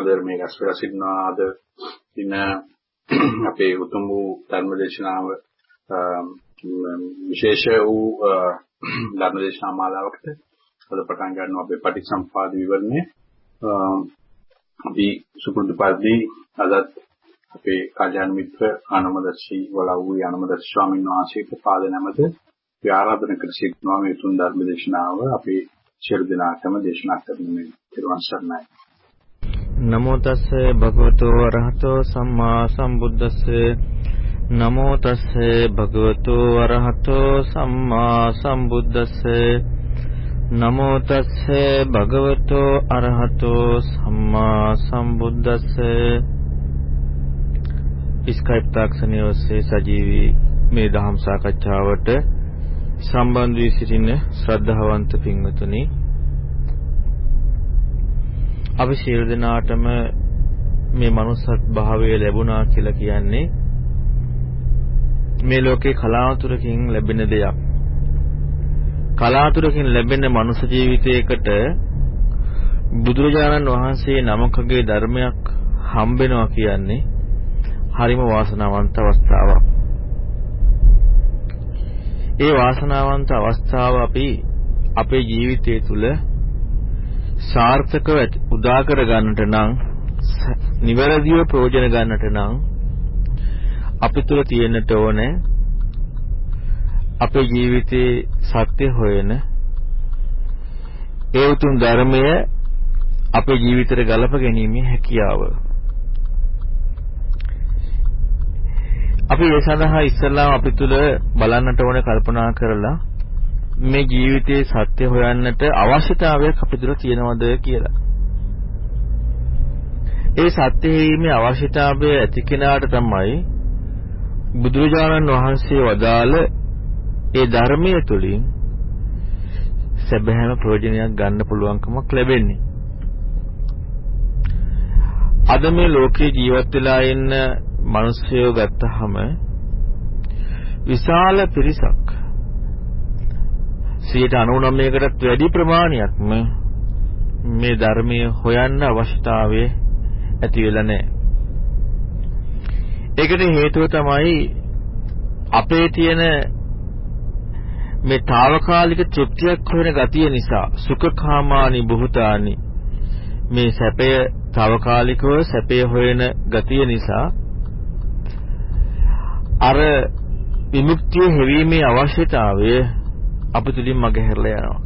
පදර්මයේ රැස් වෙලා සිටිනවා අද දින අපේ උතුම් වූ ධර්මදේශනාව විශේෂ වූ ධර්මදේශනා මාලාවකට අද පටන් ගන්නවා අපේ පටිච්චසම්පාද විවරණය අපි සුපුරුදු පරිදි අදත් අපේ කල්‍යාණ මිත්‍ර ආනමදස්සී වලව්වේ ආනමදස්සී ස්වාමීන් වහන්සේගේ පාද නැමත ආරාධනා කර සිටිනවා මේ තුන් ධර්ම දේශනාව අපේ සියලු දෙනාටම දේශනා කරන මේ තිරුවන් සරණයි. නමෝ තස්ස භගවතු වරහතෝ සම්මා සම්බුද්දස්ස. නමෝ තස්ස භගවතු වරහතෝ සම්මා සම්බුද්දස්ස. නමෝ තස්ස භගවතු අරහතෝ සම්මා සම්බුද්දස්ස. ස්කයිප් තාක්ෂණයේ ඔස්සේ සජීවී මේ දහම් සාකච්ඡාවට සම්බන්ධ වී සිටින ශ්‍රද්ධාවන්ත පින්වතුනි අපි සියලු දෙනාටම මේ manussත් භාවය ලැබුණා කියලා කියන්නේ මේ ලෝකේ කලාතුරකින් ලැබෙන දෙයක්. කලාතුරකින් ලැබෙන මනුෂ්‍ය ජීවිතයකට බුදුරජාණන් වහන්සේ නමකගේ ධර්මයක් හම්බෙනවා කියන්නේ හරිම වාසනාවන්ත අවස්ථාවක්. ඒ වාසනාවන්ත අවස්ථාව අපි අපේ ජීවිතය තුළ සාර්ථකව උදා කර ගන්නට නම් නිවැරදිව ප්‍රයෝජන ගන්නට නම් අපි තුළ තියෙන්නට ඕනේ අපේ ජීවිතයේ සත්‍ය හොයන ඒ උතුම් ධර්මය අපේ ජීවිතයට ගලප ගැනීමේ හැකියාව. අපි ඒ සඳහා ඉස්සල්ලාම අපි තුල බලන්නට ඕනේ කල්පනා කරලා මේ ජීවිතයේ සත්‍ය හොයන්නට අවශ්‍යතාවයක් අපි තුල තියෙනවද කියලා. ඒ සත්‍ය හේීමේ අවශ්‍යතාවය ඇති කෙනාට තමයි බුදුරජාණන් වහන්සේ වදාළ ඒ ධර්මයේ තුලින් සැබෑම ප්‍රයෝජනයක් ගන්න පුළුවන්කමක් ලැබෙන්නේ. අද මේ ලෝකේ ජීවත් වෙලා ඉන්න මිනිස්සුયો ගත්තහම විශාල පිරිසක් 99කටත් වැඩි ප්‍රමාණයක්ම මේ ධර්මයේ හොයන්න අවශ්‍යතාවය ඇති වෙලා නැහැ. ඒකට හේතුව තමයි අපේ තියෙන මේ తాවකාලික තෘප්තියක් හොයන ගතිය නිසා සුඛකාමානි බුහතානි මේ සැපය తాවකාලිකව සැපය හොයන ගතිය නිසා අර විමුක්තිය හැවීමේ අවශ්‍යතාවය අප තුලින් මගහැරලා යනවා.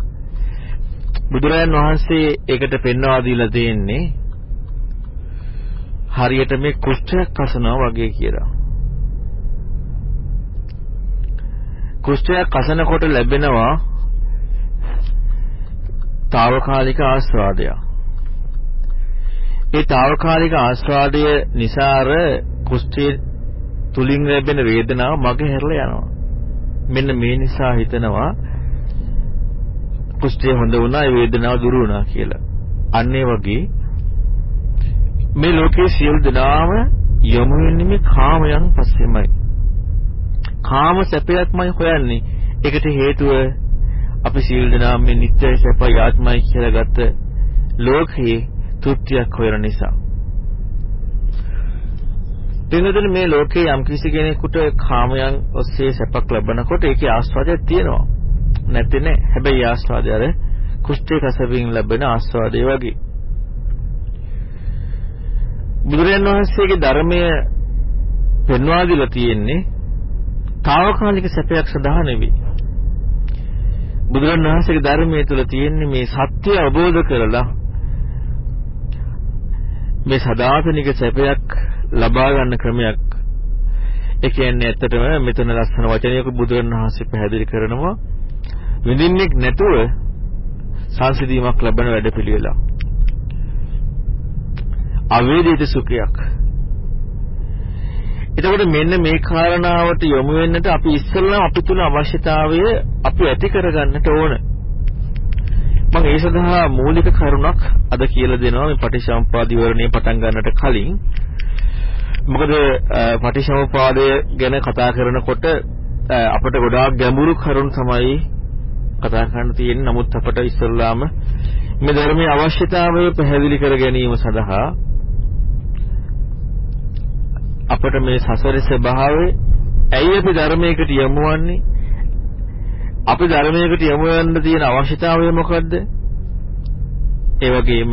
බුදුරජාන් වහන්සේ ඒකට පෙන්වා දීලා තියෙන්නේ හරියට මේ කුෂ්ඨයක් කසනවා වගේ කියලා. කුෂ්ඨයක් කසනකොට ලැබෙනවා తాවකාලික ආස්වාදයක්. ඒ తాවකාලික ආස්වාදය නිසා අර කුෂ්ඨයේ තුලින් ලැබෙන වේදනාව මග හැරලා යනවා. මෙන්න මේ නිසා හිතනවා කුෂ්ඨය හොඳ වුණා ඒ වේදනාව දුරු වුණා කියලා. අන්න ඒ වගේ මේ ලෝකයේ සියලු දෙනාම යොමු වෙන්නේ මේ කාමයන් පස්සෙමයි. කාම සැපයක්මයි හොයන්නේ. ඒකට හේතුව අපි සියලු දෙනාම මේ නිත්‍ය සැපයි ආත්මයි කියලා ගත්ත ලෝකයේ තෘප්තියක් හොයන නිසා. එතනදී මේ ලෝකේ යම් කිසි කෙනෙකුට කාමයන් ඔස්සේ සැපක් ලබනකොට ඒකේ ආස්වාදයක් තියෙනවා. නැති නෑ. හැබැයි ආස්වාදය අර කුෂ්ඨේ කසවින් ලැබෙන ආස්වාදය වගේ. බුදුරජාණන් වහන්සේගේ ධර්මය පෙන්වා දීලා තියෙන්නේ తాවකාලික සැපයක් සඳහා නෙවෙයි. බුදුරජාණන් වහන්සේගේ ධර්මයේ තුල තියෙන්නේ මේ සත්‍ය අවබෝධ කරලා මේ සදාතනික සැපයක් ලබා ගන්න ක්‍රමයක්. ඒ කියන්නේ ඇත්තටම මෙතන ලස්සන වචනයක බුදුරජාණන් වහන්සේ පැහැදිලි කරනවා විඳින්නෙක් නැතුව සංසිඳීමක් ලැබෙන වැඩපිළිවෙලක්. අවේදිත සුඛයක්. එතකොට මෙන්න මේ කාරණාවට යොමු වෙන්නට අපි ඉස්සෙල්ලා අපි තුල අවශ්‍යතාවය අපි ඇති කරගන්නට ඕන. මම ඒ සඳහා මූලික කරුණක් අද කියලා දෙනවා මේ පටිච්චසමුප්පාද විවරණය පටන් ගන්නට කලින්. මොකද පටිච්චසමුපාදය ගැන කතා කරනකොට අපිට ගොඩාක් ගැඹුරු කරුණු තමයි කතා කරන්න තියෙන්නේ. නමුත් අපට ඉස්සල්ලාම මේ ධර්මයේ අවශ්‍යතාවය පැහැදිලි කර ගැනීම සඳහා අපට මේ සසරේ ස්වභාවය ඇයි අපි ධර්මයකට යමු වන්නේ? අපි ධර්මයකට යමු වෙන්න තියෙන අවශ්‍යතාවය මොකද්ද? ඒ වගේම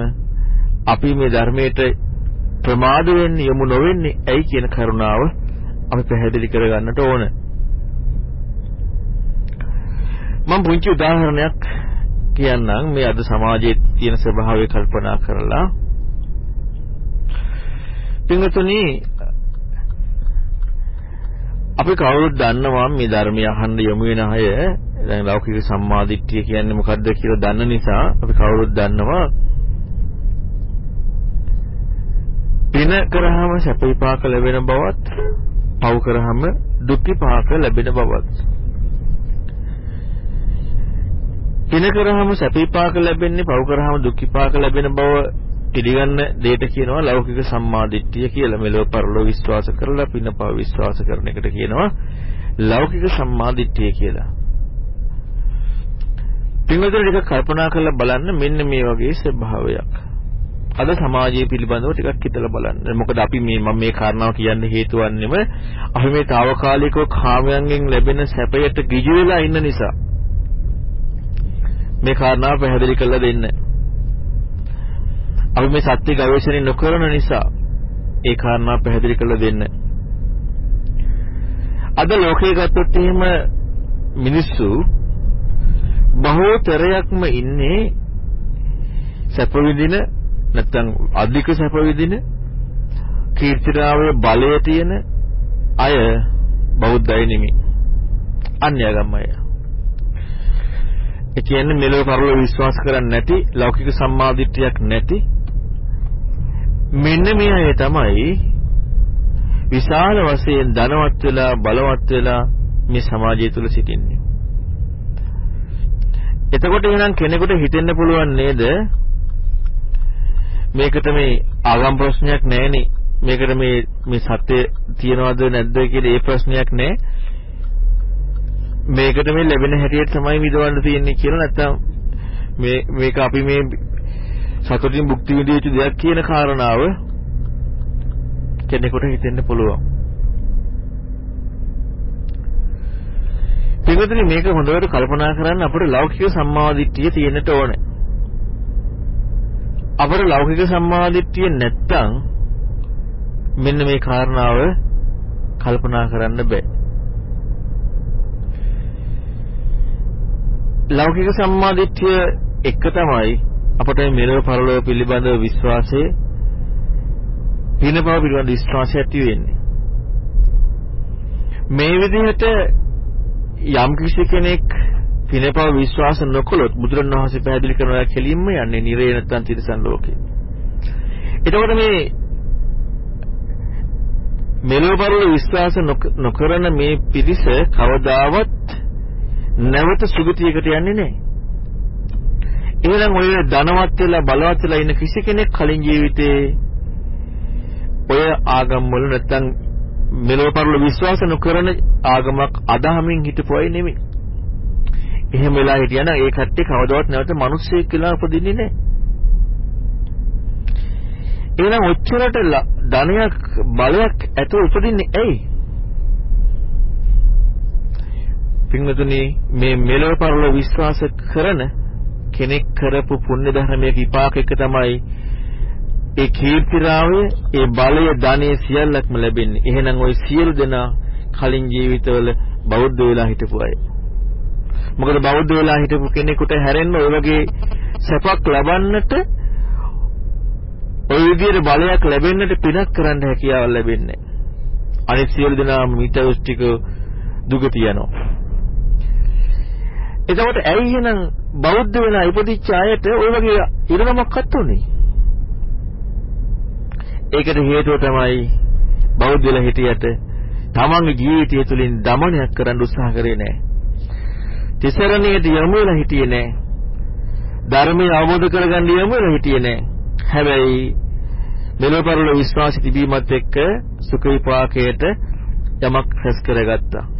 අපි මේ ධර්මයට ප්‍රමාද වෙන්නේ යමු නොවෙන්නේ ඇයි කියන කරුණාව අපි පැහැදිලි කරගන්නට ඕන. මම පුංචි උදාහරණයක් කියන්නම්. මේ අද සමාජයේ තියෙන ස්වභාවය කල්පනා කරලා. පින්වතුනි අපි කවුරුත් දන්නවා මේ ධර්මය අහන්න යොමු වෙන අය දැන් ලෞකික සම්මාදිට්ඨිය කියන්නේ මොකද්ද කියලා දන්න නිසා අපි කවුරුත් දන්නවා. පින කරාම සැප විපාක ලැබෙන බවත් පව් කරාම දුක් විපාක ලැබෙන බවත්. පින කරාම සැප විපාක ලැබෙන්නේ පව් කරාම දුක් විපාක ලැබෙන බව පිළිගන්න දෙයට කියනවා ලෞකික සම්මාදිට්ඨිය කියලා. මෙලොව පරලොව විශ්වාස කරලා පින පව විශ්වාස කරන එකට කියනවා ලෞකික සම්මාදිට්ඨිය කියලා. පින්වතුනි ටිකක් කල්පනා කරලා බලන්න මෙන්න මේ වගේ ස්වභාවයක්. අද සමාජයේ පිළිබඳව ටිකක් හිතලා බලන්න. මොකද අපි මේ මම මේ කාරණාව කියන්න හේතු වන්නේම අපි මේ తాවකාලිකව කාමයන්ගෙන් ලැබෙන සැපයට ගිජු වෙලා ඉන්න නිසා. මේ කාරණාව පැහැදිලි කරලා දෙන්න. අපි මේ සත්‍ය ගවේෂණය නොකරන නිසා ඒ කාරණා පැහැදිලි කරලා දෙන්න. අද ලෝකයේ ගත්තොත් එහෙම මිනිස්සු බහුතරයක්ම ඉන්නේ සැප විඳින නැත්නම් අධික සැප විඳින කීර්තිරාවේ බලය තියෙන අය බෞද්ධය නෙමෙයි. අන්‍යගම් අය. ඒ කියන්නේ මෙලොව පරලොව විශ්වාස කරන්නේ නැති ලෞකික සම්මාදිට්ඨියක් නැති. මෙන්න මේ අය තමයි විශාල වශයෙන් ධනවත් වෙලා බලවත් වෙලා මේ සමාජය තුල සිටින්නේ. එතකොට එහෙනම් කෙනෙකුට හිතෙන්න පුළුවන් නේද? මේකට මේ ආගම් ප්‍රශ්නයක් නැහෙනේ. මේකට මේ මේ සත්‍ය තියනවද නැද්ද කියලා ඒ ප්‍රශ්නයක් නැහැ. මේකට මේ ලැබෙන හැටියට තමයි විඳවන්න තියෙන්නේ කියලා නැත්තම් මේ මේක අපි මේ සතුටින් භුක්ති විඳිය යුතු දෙයක් කියන කාරණාව කෙනෙකුට හිතෙන්න පුළුවන්. පිටුතුනි මේක හොඳට කල්පනා කරන්න අපේ ලෞකික සම්මාදිට්ඨිය තියෙන්නට ඕනේ. අපේ ලෞකික සම්මාදිට්ඨිය නැත්තම් මෙන්න මේ කාරණාව කල්පනා කරන්න බෑ. ලෞකික සම්මාදිට්ඨිය එක තමයි අපට මෙලොව පරලොව පිළිබඳව විශ්වාසය පිනපව පිළිබඳ විශ්වාසය ඇති වෙන්නේ. මේ විදිහට යම් කිසි කෙනෙක් පිනපව විශ්වාස නොකළොත් බුදුරණවහන්සේ පැහැදිලි කරනවා කෙලින්ම යන්නේ නිරේ නැත්තම් තිරසන් ලෝකේ. එතකොට මේ මෙලොව පරලොව විශ්වාස නොකරන මේ පිරිස කවදාවත් නැවත සුගතියකට යන්නේ නැහැ. එහෙනම් ඔය ධනවත් වෙලා බලවත් වෙලා ඉන්න කිසි කෙනෙක් කලින් ජීවිතේ ඔය ආගම් වල නැත්තම් මෙලොව පරලොව විශ්වාස නොකරන ආගමක් අදහමින් හිටපු අය නෙමෙයි. එහෙම වෙලා හිටියනම් ඒ කට්ටිය කවදාවත් නැවත මිනිස්සෙක් කියලා උපදින්නේ නැහැ. එහෙනම් ඔච්චරට ධනයක් බලයක් ඇතුව උපදින්නේ ඇයි? පින්වතුනි මේ මෙලොව පරලොව විශ්වාස කරන කෙනෙක් කරපු පුණ්‍ය ධර්මයේ විපාක එක තමයි ඒ කීර්තිරාවය, ඒ බලය, ධනෙ සියල්ලක්ම ලැබෙන්නේ. එහෙනම් ওই සියලු දෙනා කලින් ජීවිතවල බෞද්ධ වෙලා හිටපු අය. මොකද බෞද්ධ වෙලා හිටපු කෙනෙකුට හැරෙන්න ඔය වගේ සැපක් ලබන්නට ඔය විදිහට බලයක් ලැබෙන්නට පිනක් කරන්න හැකියාව ලැබෙන්නේ. අනිත් සියලු දෙනා මිත්‍යාදෘෂ්ටික දුගතිය යනවා. එතකොට ඇයි එහෙනම් බෞද්ධ වෙලා ඉපදිච්ච අයට ওই වගේ ඉරණමක්වත් උනේ? ඒකට හේතුව තමයි බෞද්ධ වෙලා හිටියට තමන්ගේ ජීවිතය තුළින් দমনයක් කරන්න උත්සාහ කරේ නැහැ. තිසරණයට යොමු වෙලා හිටියේ නැහැ. ධර්මය අවබෝධ කරගන්න යොමු වෙලා හිටියේ නැහැ. හැබැයි මෙලොව පරලොව විශ්වාස තිබීමත් එක්ක සුඛ විපාකයට යමක් රැස් කරගත්තා.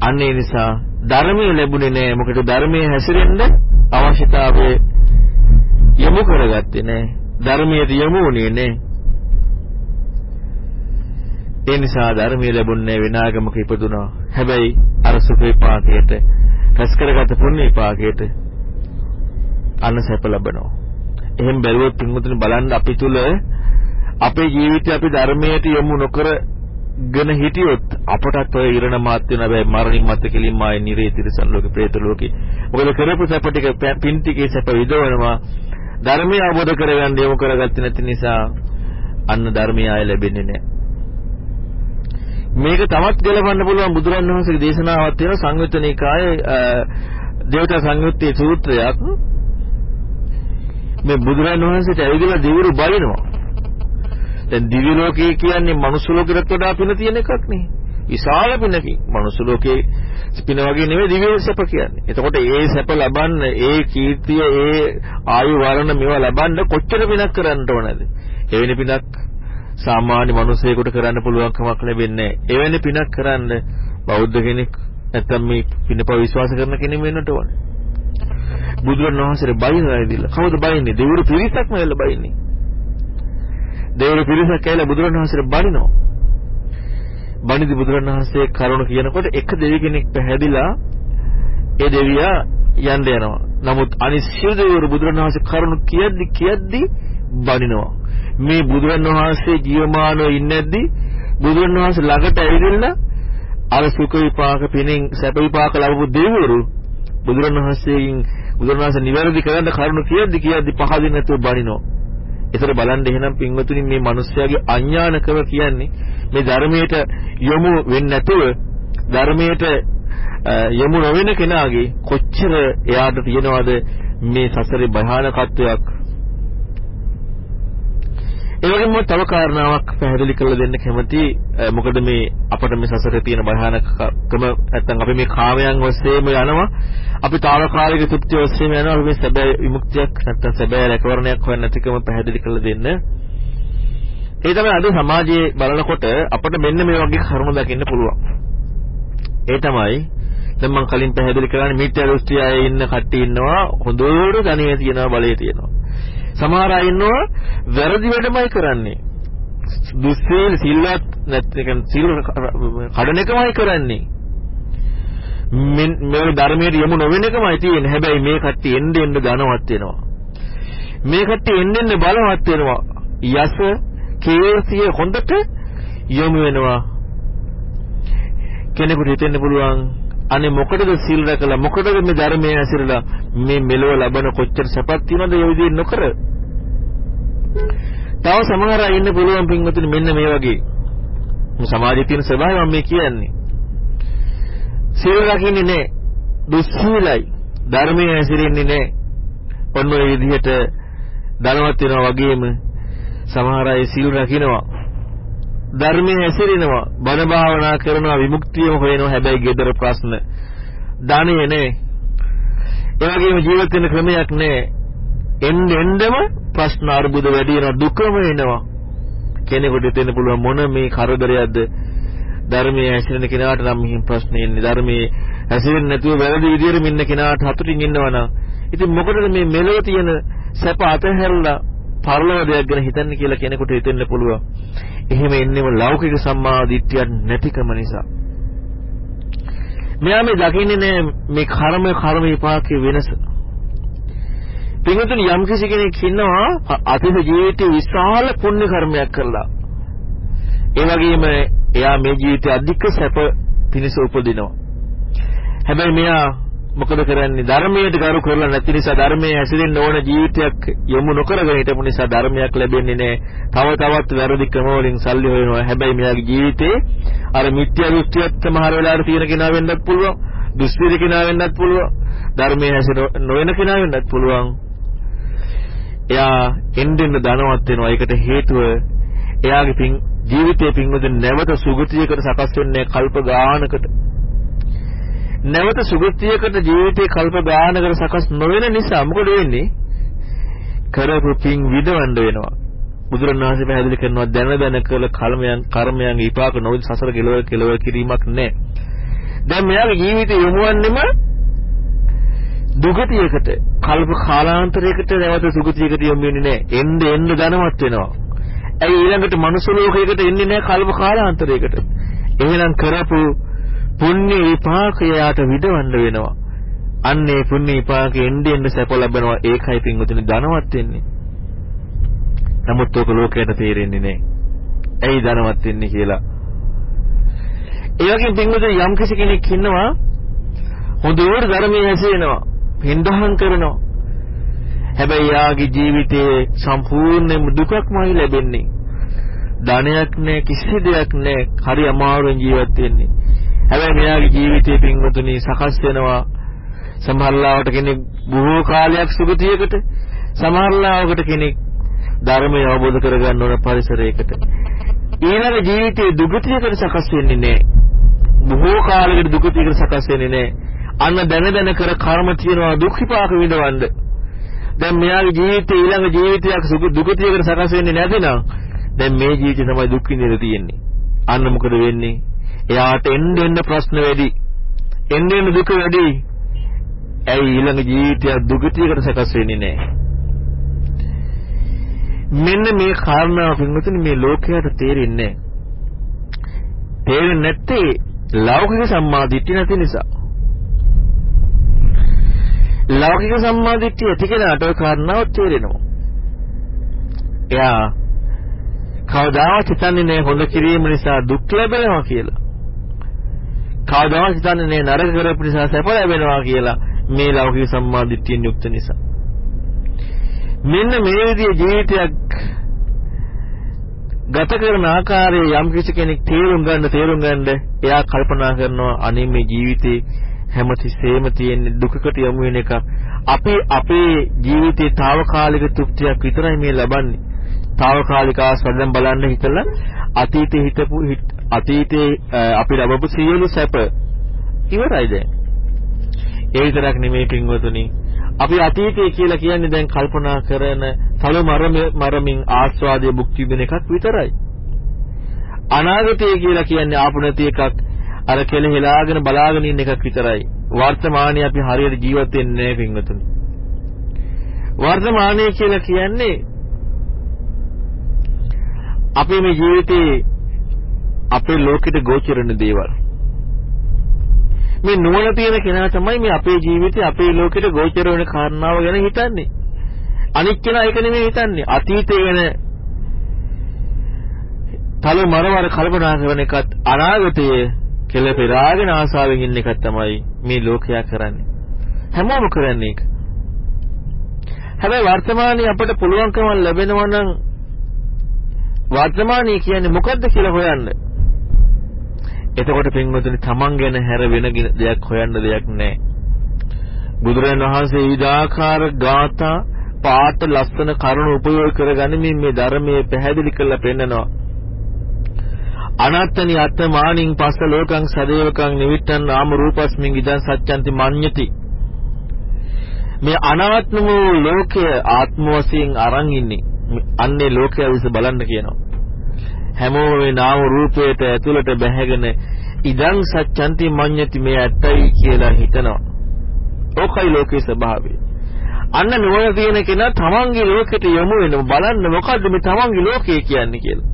අන්න ඒ නිසා ධර්මයේ ලැබුණේ නෑ මොකද ධර්මයේ හැසිරෙන්න අවශ්‍යතාවය යොමු කරගත්තේ නෑ ධර්මයට යොමු වුණේ නෑ ඒ නිසා ධර්මයේ ලැබුණේ විනාගමක ඉපදුනා. හැබැයි අර සුඛ විපාකයට රැස් කරගත පුණ්‍ය විපාකයට අන්න සැප ලබනවා. එහෙන් බැලුවොත් පින්වතුනි බලන්න අපි තුල අපේ ජීවිතය අපි ධර්මයට යොමු නොකර ගෙන හිටියොත් අපටත් ඔය ඉරණ මාත් වෙන බෑ මරණින් මත කෙලින්ම ආයේ නිරේ තිරසන් ලෝකේ പ്രേත ලෝකේ. මොකද කරපු සැප ටික පින් ටිකේ සැප විදවනවා ධර්මය අවබෝධ කරගන්න යොමු කරගත්තේ නැති නිසා අන්න ධර්මය ආය ලැබෙන්නේ නැහැ. මේක තමත් ගලපන්න පුළුවන් බුදුරන් වහන්සේගේ දේශනාවක් තියෙන සංයුත්ත නිකායේ දේවතා සංයුත්තේ සූත්‍රයක්. මේ බුදුරන් වහන්සේට ඇවිදලා දිවුරු බලිනවා දැන් දිව්‍ය ලෝකයේ කියන්නේ මනුස්ස ලෝකෙට වඩා පින තියෙන එකක් නේ. විශාල පිනකින් මනුස්ස ලෝකේ පින වගේ නෙවෙයි දිව්‍ය සැප කියන්නේ. එතකොට ඒ සැප ලබන්න, ඒ කීර්තිය, ඒ ආයු වරණ මේවා ලබන්න කොච්චර පිනක් කරන්න ඕනද? එවැනි පිනක් සාමාන්‍ය මිනිසෙකුට කරන්න පුළුවන් කමක් ලැබෙන්නේ නැහැ. එවැනි පිනක් කරන්න බෞද්ධ කෙනෙක් නැත්තම් මේ පිනපව විශ්වාස කරන කෙනෙක් වෙන්නට ඕනේ. බුදුරණවහන්සේ බයිනවා ඇවිදලා. කවුද බයින්නේ? දෙවිවරු පිරිසක්ම ඇවිල්ලා බයින්නේ. දෙවිවරු පිරිසක් ඇවිල්ලා බුදුරණවහන්සේට බනිනවා. බණිදි බුදුරණවහන්සේ කරුණ කියනකොට එක දෙවි කෙනෙක් පැහැදිලා ඒ දෙවියා යන්න යනවා. නමුත් අනිත් සියලු දෙවිවරු බුදුරණවහන්සේ කරුණ කියද්දි කියද්දි බනිනවා. මේ බුදුරණවහන්සේ ජීවමානව ඉන්නේද්දි බුදුරණවහන්සේ ළඟට ඇවිදilla අර සුඛ විපාක පිණින් සැප විපාක ලැබපු දෙවිවරු බුදුරණවහන්සේගෙන් බුදුරණවහන්සේ නිවැරදි කරන්න කරුණ කියද්දි කියද්දි පහදින් නැතුව බනිනවා. ඒතර බලන්න එහෙනම් පින්වතුනි මේ මිනිස්යාගේ අඥානකම කියන්නේ මේ ධර්මයට යොමු වෙන්නේ නැතුව ධර්මයට යොමු නොවන කෙනාගේ කොච්චර එයාට තියෙනවද මේ සසරේ භයානකත්වයක්? ඒ වගේම තව කාරණාවක් පැහැදිලි කරලා දෙන්න කැමති මොකද මේ අපිට මේ සසරේ තියෙන භයානකකම නැත්තම් අපි මේ කාමයන් ඔස්සේම යනවා. අපි తాවකාලික තෘප්තිය ඔස්සේම යනවා. අපි මේ සැබෑ විමුක්තියක් නැත්තම් සැබෑ රැකවරණයක් හොයන්න නැතිකම පැහැදිලි කරලා දෙන්න. ඒ තමයි අද සමාජයේ බලනකොට අපිට මෙන්න මේ වගේ කරුණු දකින්න පුළුවන්. ඒ තමයි දැන් මම කලින් පැහැදිලි කරන්නේ මිත්‍යා දෘෂ්ටියයේ ඉන්න කට්ටිය ඉන්නවා. හොඳට ධනිය තියෙනවා බලය තියෙනවා. සමහර අය ඉන්නවා වැරදි වැඩමයි කරන්නේ. දුස්සීල සිල්වත් නැත්නම් සිල් කඩන එකමයි කරන්නේ. මේ ධර්මයට යමු නොවෙන එකමයි තියෙන්නේ. හැබැයි මේ කට්ටිය එන්න එන්න ධනවත් වෙනවා. මේ කට්ටිය එන්න එන්න බලවත් වෙනවා. යස කේසිය හොඳට යොමු වෙනවා. කෙනෙකුට හිතෙන්න පුළුවන් අනේ මොකටද සිල් රැකලා මොකටද මේ ධර්මයේ ඇසිරලා මේ මෙලොව ලබන කොච්චර සැපක් තියෙනවද ඒ විදිහ නොකර? තව සමහර අය ඉන්න පුළුවන් පින්වතුනි මෙන්න මේ වගේ. සමාජයේ තියෙන ස්වභාවය මම මේ කියන්නේ. සිල් රකින්නේ නැහැ දුස්සීලයි. ධර්මයේ ඇසිරෙන්නේ නැහැ ඔන්න ඔය විදිහට ධනවත් වෙනවා වගේම සමහර අය සිල් රකින්නවා ධර්මයේ හැසිරෙනවා. බණ භාවනා කරනවා විමුක්තියම හොයනවා. හැබැයි gedara ප්‍රශ්න ධනෙ නේ. ඒ වගේම ජීවත් වෙන ක්‍රමයක් නෑ. එන්න එන්නම ප්‍රශ්න අර්බුද වැඩි වෙනවා දුකම එනවා. කෙනෙකුට හිතෙන්න පුළුවන් මොන මේ කරදරයක්ද? ධර්මයේ හැසිරෙන කෙනාට නම් මෙහිම ප්‍රශ්නේ ඉන්නේ ධර්මයේ හැසිරෙන්නේ නැතුව වැරදි විදියට ඉන්න කෙනාට හතුටින් ඉන්නවනම්. ඉතින් මොකටද මේ මෙලොව තියෙන සැප අතහැරලා පරලෝක දෙයක් ගැන හිතන්න කියලා කෙනෙකුට හිතෙන්න පුළුවන්. එහෙම එන්නේම ලෞකික සම්මා දිට්ඨියක් නැතිකම නිසා. මෙයා මේ දකින්නේ නෑ මේ කර්ම කර්ම විපාකයේ වෙනස. පින්වතුනි යම් කිසි කෙනෙක් ඉන්නවා අතීත ජීවිතේ විශාල පුණ්‍ය කර්මයක් කරලා. ඒ වගේම එයා මේ ජීවිතේ අධික සැප පිණිස උපදිනවා. හැබැයි මෙයා මොකද කරන්නේ ධර්මයට ගරු කරලා නැති නිසා ධර්මයේ හැසිරෙන්න ඕන ජීවිතයක් යොමු නොකරගෙන හිටපු නිසා ධර්මයක් ලැබෙන්නේ නැහැ. තව තවත් වැරදි ක්‍රම වලින් සල්ලි හොයනවා. හැබැයි මෙයාගේ ජීවිතේ අර මිත්‍යා දෘෂ්ටියක් සමහර වෙලාවට තියෙන කෙනා වෙන්නත් පුළුවන්. දුස්විද කෙනා වෙන්නත් පුළුවන්. ධර්මයේ හැසිර නොවන කෙනා වෙන්නත් පුළුවන්. එයා එන්නෙන් ධනවත් වෙනවා. ඒකට හේතුව එයාගේ පින් ජීවිතයේ පින්වදින නැවත සුගතියකට සකස් වෙන්නේ කල්ප ගානකට. නැවත සුගතියකට ජීවිතේ කල්ප ගානකට සකස් නොවන නිසා මොකද වෙන්නේ? කරපු පින් විදවන්න වෙනවා. බුදුරණවහන්සේ පැහැදිලි කරනවා දැන දැන කළ කර්මයන් කර්මයන් විපාක නොවි සසර කෙලවර කෙලවර කිරීමක් නැහැ. දැන් මෙයාගේ ජීවිතේ යොමුවන්නෙම දුගතියකට කල්ප කාලාන්තරයකට නැවත සුගතියකට යොමු වෙන්නේ නැහැ. එන්න එන්න ධනවත් වෙනවා. ඇයි ඊළඟට මනුස්ස ලෝකයකට එන්නේ නැහැ කල්ප කාලාන්තරයකට. එහෙනම් කරපු පුණ්‍ය විපාකයට විදවන්න වෙනවා. අන්නේ පුණ්‍ය විපාකෙ එන්නේ එන්නේ සැප ලැබෙනවා. ඒකයි පින්වතුනි ධනවත් වෙන්නේ. නමුත් ඔක ලෝකයට තේරෙන්නේ නැහැ. ඇයි ධනවත් වෙන්නේ කියලා. ඒ වගේම පින්වතුනි යම් කිසි කෙනෙක් ඉන්නවා හොඳට ධර්මයේ හැසිරෙනවා. පින්දහම් කරනවා. හැබැයි යාගේ ජීවිතයේ සම්පූර්ණයෙන්ම දුකක්මයි ලැබෙන්නේ. ධනයක් නැහැ කිසි දෙයක් නැහැ. හරි අමාරුවෙන් ජීවත් වෙන්නේ. හැබැයි මෙයාගේ ජීවිතේ පින්වතුනි සකස් වෙනවා. සමහරලාවට කෙනෙක් බොහෝ කාලයක් සුගතියකට සමහරලාවකට කෙනෙක් ධර්මය අවබෝධ කරගන්න ඕන පරිසරයකට. ඊළඟ ජීවිතයේ දුගතියකට සකස් වෙන්නේ නැහැ. බොහෝ කාලයකට දුගතියකට සකස් වෙන්නේ නැහැ. අන්න දැන දැන කර කර්ම තියනවා දුක් විපාක විඳවන්න. දැන් මෙයාගේ ජීවිතේ ඊළඟ ජීවිතයක් දුගතියකට සකස් වෙන්නේ නැතිනම් දැන් මේ ජීවිතේ තමයි දුක් විඳින්න තියෙන්නේ. අන්න මොකද වෙන්නේ? එයාට එන්න එන්න ප්‍රශ්න වැඩි එන්න එන්න දුක වැඩි ඇයි ඊළඟ ජීවිතය දුගතියකට සකස් වෙන්නේ නැහැ. මෙන්න මේ කාරණාව පින්වතුනි මේ ලෝකයට තේරෙන්නේ නැහැ. තේරෙන්නේ නැත්තේ ලෞකික සම්මාදිට්ඨිය නැති නිසා. ලෞකික සම්මාදිට්ඨිය ඇති කෙනාට ඔය කාරණාව තේරෙනවා. එයා කවදාවත් හිතන්නේ නැහැ හොඳ කිරීම නිසා දුක් ලැබෙනවා කියලා. කවදාවත් හිතන්නේ නැහැ නරක කරපු නිසා සැප ලැබෙනවා කියලා. මේ ලෞකික සම්මාදිට්ඨියෙන් යුක්ත නිසා. මෙන්න මේ විදිහේ ජීවිතයක් ගත කරන ආකාරයේ යම් කිසි කෙනෙක් තේරුම් ගන්න තේරුම් ගන්න එයා කල්පනා කරනවා අනේ මේ ජීවිතේ හැමතිස්සෙම තියෙන දුකකට යමු වෙන එක අපි අපේ ජීවිතේ తాවකාලික තෘප්තියක් විතරයි මේ ලබන්නේ తాවකාලික ආස්වාදයෙන් බලන්න හිතලා අතීතේ හිතපු අතීතේ අපි ලැබපු සියලු සැප ඉවරයි දැන් ඒ විතරක් නෙමෙයි පින්වතුනි. අපි අතීතය කියලා කියන්නේ දැන් කල්පනා කරන තල මරමින් ආස්වාදයේ භුක්ති විඳින එකක් විතරයි. අනාගතය කියලා කියන්නේ ආපු නැති එකක් අර කෙලෙහිලාගෙන බලාගෙන ඉන්න එකක් විතරයි. වර්තමානයේ අපි හරියට ජීවත් වෙන්නේ නැහැ පින්වතුනි. වර්තමානයේ කියලා කියන්නේ අපේ මේ ජීවිතේ අපේ ලෝකෙට ගෝචරන දේවල්. මේ නුවණ තියෙන කෙනා තමයි මේ අපේ ජීවිතේ අපේ ලෝකෙට ගෝචර වෙන කාරණාව ගැන හිතන්නේ. අනිත් කෙනා ඒක නෙමෙයි හිතන්නේ. අතීතේ ගැන තල මරවර කල්පනා කරන එකත් අනාගතයේ කෙල පෙරාගෙන ආසාවෙන් ඉන්න එකත් තමයි මේ ලෝකයා කරන්නේ. හැමෝම කරන්නේ ඒක. හැබැයි වර්තමානයේ අපට පුළුවන්කම ලැබෙනවා නම් වර්තමානයේ කියන්නේ මොකද්ද කියලා හොයන්න. එතකොට පින්වතුනි තමන් ගැන හැර වෙන දෙයක් හොයන්න දෙයක් නැහැ. බුදුරජාණන් වහන්සේ ඊදාකාර ගාථා පාට ලස්සන කරුණු උපයෝග කරගනිමින් මේ ධර්මයේ පැහැදිලි කරලා පෙන්නනවා. අනත්තනි අත්තමානින් පස්ස ලෝකං සදේවකං නිවිට්ටන් නාම රූපස්මින් ඉදං සත්‍යන්ති මඤ්ඤති. මේ අනාත්ම වූ ලෝකය ආත්ම වශයෙන් අරන් ඉන්නේ. අන්නේ ලෝකය විස බලන්න කියනවා. හැමෝම මේ නාම රූපයට ඇතුළට බැහැගෙන ඉදං සත්‍යන්ති මඤ්ඤති මේ ඇත්තයි කියලා හිතනවා. ඕකයි ලෝකේ ස්වභාවය. අන්න නුවණ තියෙන කෙනා තමන්ගේ ලෝකෙට යොමු වෙන බලන්න මොකද්ද මේ තමන්ගේ ලෝකය කියන්නේ කියලා.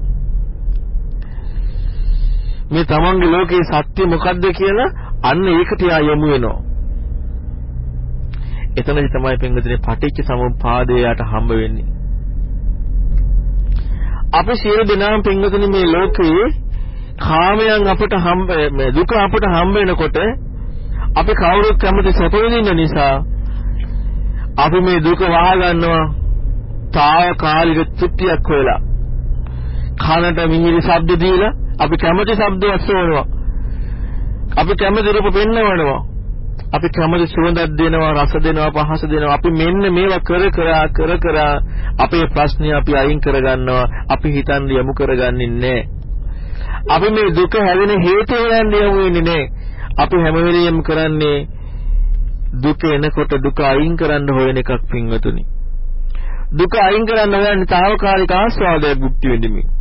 මේ තමන්ගේ ලෝකේ සත්‍ය මොකද්ද කියලා අන්න ඒකට යා යොමු වෙනවා. එතනදි තමයි පින්විතනේ පටිච්ච සමුප්පාදයට හම්බ වෙන්නේ. අපි සියලු දෙනාම පින්වතුනි මේ ලෝකයේ කාමයන් අපට හම්බ දුක අපට හම්බ වෙනකොට අපි කවුරුත් කැමති සැප විඳින්න නිසා අපි මේ දුක වහ ගන්නවා తాවකාලික තෘප්තියක් හොයලා කනට මිහිරි ශබ්ද දීලා අපි කැමති ශබ්ද අස්සවනවා අපි කැමති රූප පෙන්වනවා. අපි කැමති සුවඳක් දෙනවා රස දෙනවා පහස දෙනවා. අපි මෙන්න මේවා කර කර කර කර අපේ ප්‍රශ්නේ අපි අයින් කරගන්නවා. අපි හිතන් යමු කරගන්නේ නැහැ. අපි මේ දුක හැදෙන හේතු හොයන්න යමු වෙන්නේ නැහැ. අපි හැම වෙලෙම කරන්නේ දුක එනකොට දුක අයින් කරන්න හොයන එකක් පින්වතුනි. දුක අයින් කරන්න හොයන්නේ తాවකාලික ආස්වාදයක් භුක්ති විඳින්න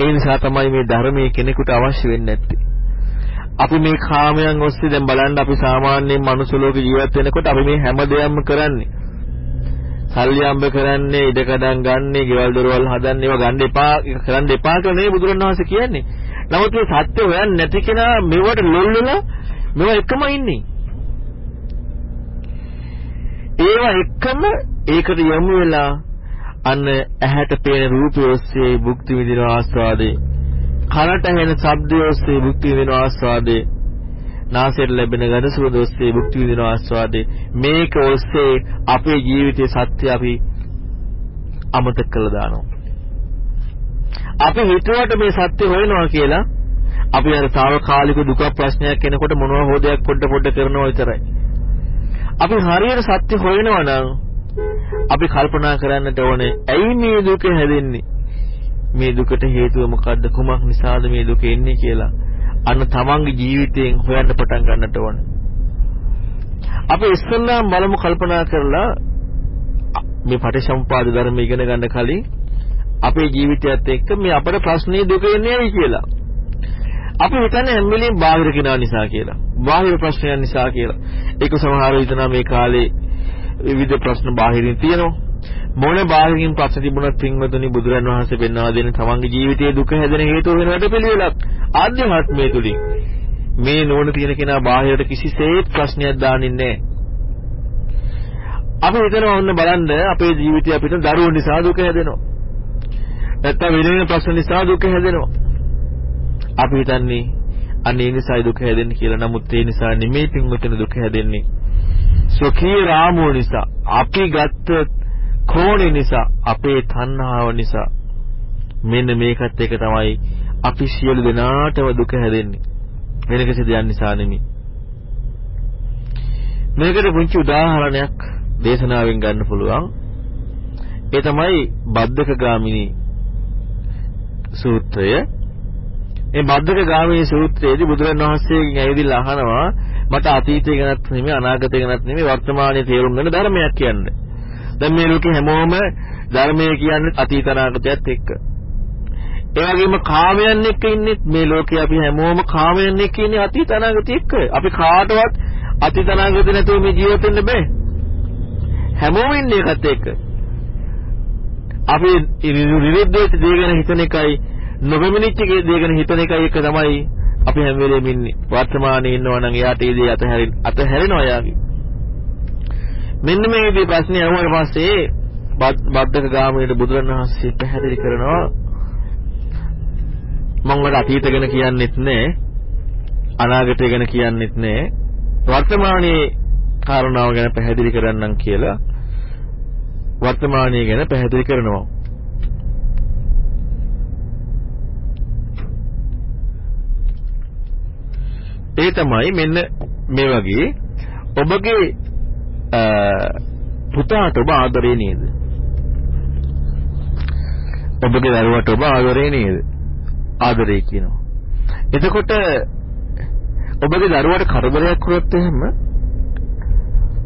ඒ නිසා තමයි මේ ධර්මයේ කෙනෙකුට අවශ්‍ය වෙන්නේ නැත්තේ. අපි මේ කාමයන් ඔස්සේ දැන් බලන්න අපි සාමාන්‍යයෙන් මනුස්ස ලෝකේ ජීවත් වෙනකොට අපි මේ හැම දෙයක්ම කරන්නේ සල්ලි හම්බ කරන්නේ ඉඩ කඩම් ගන්නේ, ගෙවල් දොරවල් හදන්නේ ඒවා ගන්න එපා, කරන්න එපා කියලා නෙවෙයි බුදුරණවහන්සේ කියන්නේ. නමුත් මේ සත්‍ය හොයන්නේ නැති කෙනා මෙවට ලොල් වෙලා මෙව එකම ඉන්නේ. ඒවා එකම ඒකට යමු වෙලා අන්න ඇහැට පේන රූපය ඔස්සේ භුක්ති විඳින ආස්වාදේ කනට ඇහෙන ශබ්දය ඔස්සේ භුක්ති විඳින ආස්වාදේ නාසයට ලැබෙන ගඳ සුවඳ ඔස්සේ භුක්ති විඳින ආස්වාදේ මේක ඔස්සේ අපේ ජීවිතයේ සත්‍ය අපි අමතක කළා දානවා අපි හිතුවට මේ සත්‍ය හොයනවා කියලා අපි අර తాවකාලික දුක ප්‍රශ්නයක් එනකොට මොනවා හෝ දෙයක් පොඩ පොඩ කරනවා විතරයි. අපි හරියට සත්‍ය හොයනවා නම් අපි කල්පනා කරන්නට ඕනේ ඇයි මේ දුක හැදෙන්නේ? මේ දුකට හේතුව මොකද්ද? කුමක් නිසාද මේ දුක එන්නේ කියලා. අන්න තමන්ගේ ජීවිතයෙන් හොයන්න පටන් ගන්නට ඕනේ. අපි ඉස්සෙල්ලාම බලමු කල්පනා කරලා මේ පටිසම්පාද ධර්ම ඉගෙන ගන්න කලින් අපේ ජීවිතයත් එක්ක මේ අපේ ප්‍රශ්නේ දුක එන්නේ ඇයි කියලා. අපි හිතන්නේ හැම වෙලෙම බාහිර කෙනා නිසා කියලා. බාහිර ප්‍රශ්නයන් නිසා කියලා. ඒක සමහරව හිතනවා මේ කාලේ විවිධ ප්‍රශ්න බාහිරින් තියෙනවා. මොන බාහිරින් ප්‍රශ්න තිබුණත් පින්වතුනි බුදුරන් වහන්සේ පෙන්වා දෙන තමන්ගේ ජීවිතයේ දුක හැදෙන හේතුව වෙන වැඩපිළිවෙලක්. ආධ්‍යාත්මය තුලින් මේ නෝන තියෙන කෙනා බාහිරට කිසිසේත් ප්‍රශ්නයක් දාන්නේ නැහැ. අපි හිතනවා ඔන්න බලන්න අපේ ජීවිතය අපිට දරුවෝ නිසා දුක හැදෙනවා. නැත්තම් වෙන වෙන ප්‍රශ්න නිසා දුක හැදෙනවා. අපි හිතන්නේ අනේ නිසායි දුක හැදෙන්නේ කියලා. නමුත් ඒ නිසා නෙමෙයි පින්වතුනි දුක හැදෙන්නේ. සොකී රාමෝ නිසා අපි ගත්ත කෝණේ නිසා අපේ තණ්හාව නිසා මෙන්න මේකත් එක තමයි අපි සියලු දෙනාටම දුක හැදෙන්නේ. වෙන කිසි දෙයක් නිසා නෙමෙයි. මේකට පුංචි උදාහරණයක් දේශනාවෙන් ගන්න පුළුවන්. ඒ තමයි බද්දක ගාමිනී සූත්‍රය. මේ බද්දක ගාමිනී සූත්‍රයේදී බුදුරන් වහන්සේගෙන් ඇවිදලා අහනවා මට අතීතය ගැනත් නෙමෙයි අනාගතය ගැනත් නෙමෙයි වර්තමානයේ තේරුම් ගන්න ධර්මයක් කියන්න. දැන් මේ ලෝකේ හැමෝම ධර්මය කියන්නේ අතීත අනාගතයත් එක්ක. ඒ වගේම කාමයන් එක්ක ඉන්නේ මේ ලෝකේ අපි හැමෝම කාමයන් එක්ක ඉන්නේ අතීත අනාගතය එක්ක. අපි කාටවත් අතීත අනාගත නැතුව මේ ජීවත් වෙන්න බෑ. හැමෝම ඉන්නේ ඒකත් එක්ක. අපි විරුද්ධ දේ ගැන හිතන එකයි නොබෙමිනිච්ච දේ ගැන හිතන එකයි එක තමයි අපි හැම වෙලේම ඉන්නේ. වර්තමානයේ ඉන්නවා නම් එයාට ඒ දේ අතහැරින් අතහැරෙනවා යාගේ. මෙන්න මේ විදිහේ ප්‍රශ්නේ අහුවාට පස්සේ බද්දක ගාමීට බුදුරණවහන්සේ පැහැදිලි කරනවා. මම වල අතීත ගැන කියන්නෙත් නෑ. අනාගතය ගැන කියන්නෙත් නෑ. වර්තමානයේ කාරණාව ගැන පැහැදිලි කරන්නම් කියලා වර්තමානයේ ගැන පැහැදිලි කරනවා. ඒ තමයි මෙන්න මේ වගේ ඔබගේ පුතාට ඔබ ආදරේ නේද? ඔබගේ දරුවට ඔබ ආදරේ නේද? ආදරේ කියනවා. එතකොට ඔබගේ දරුවට කරදරයක් වුණොත් එහෙම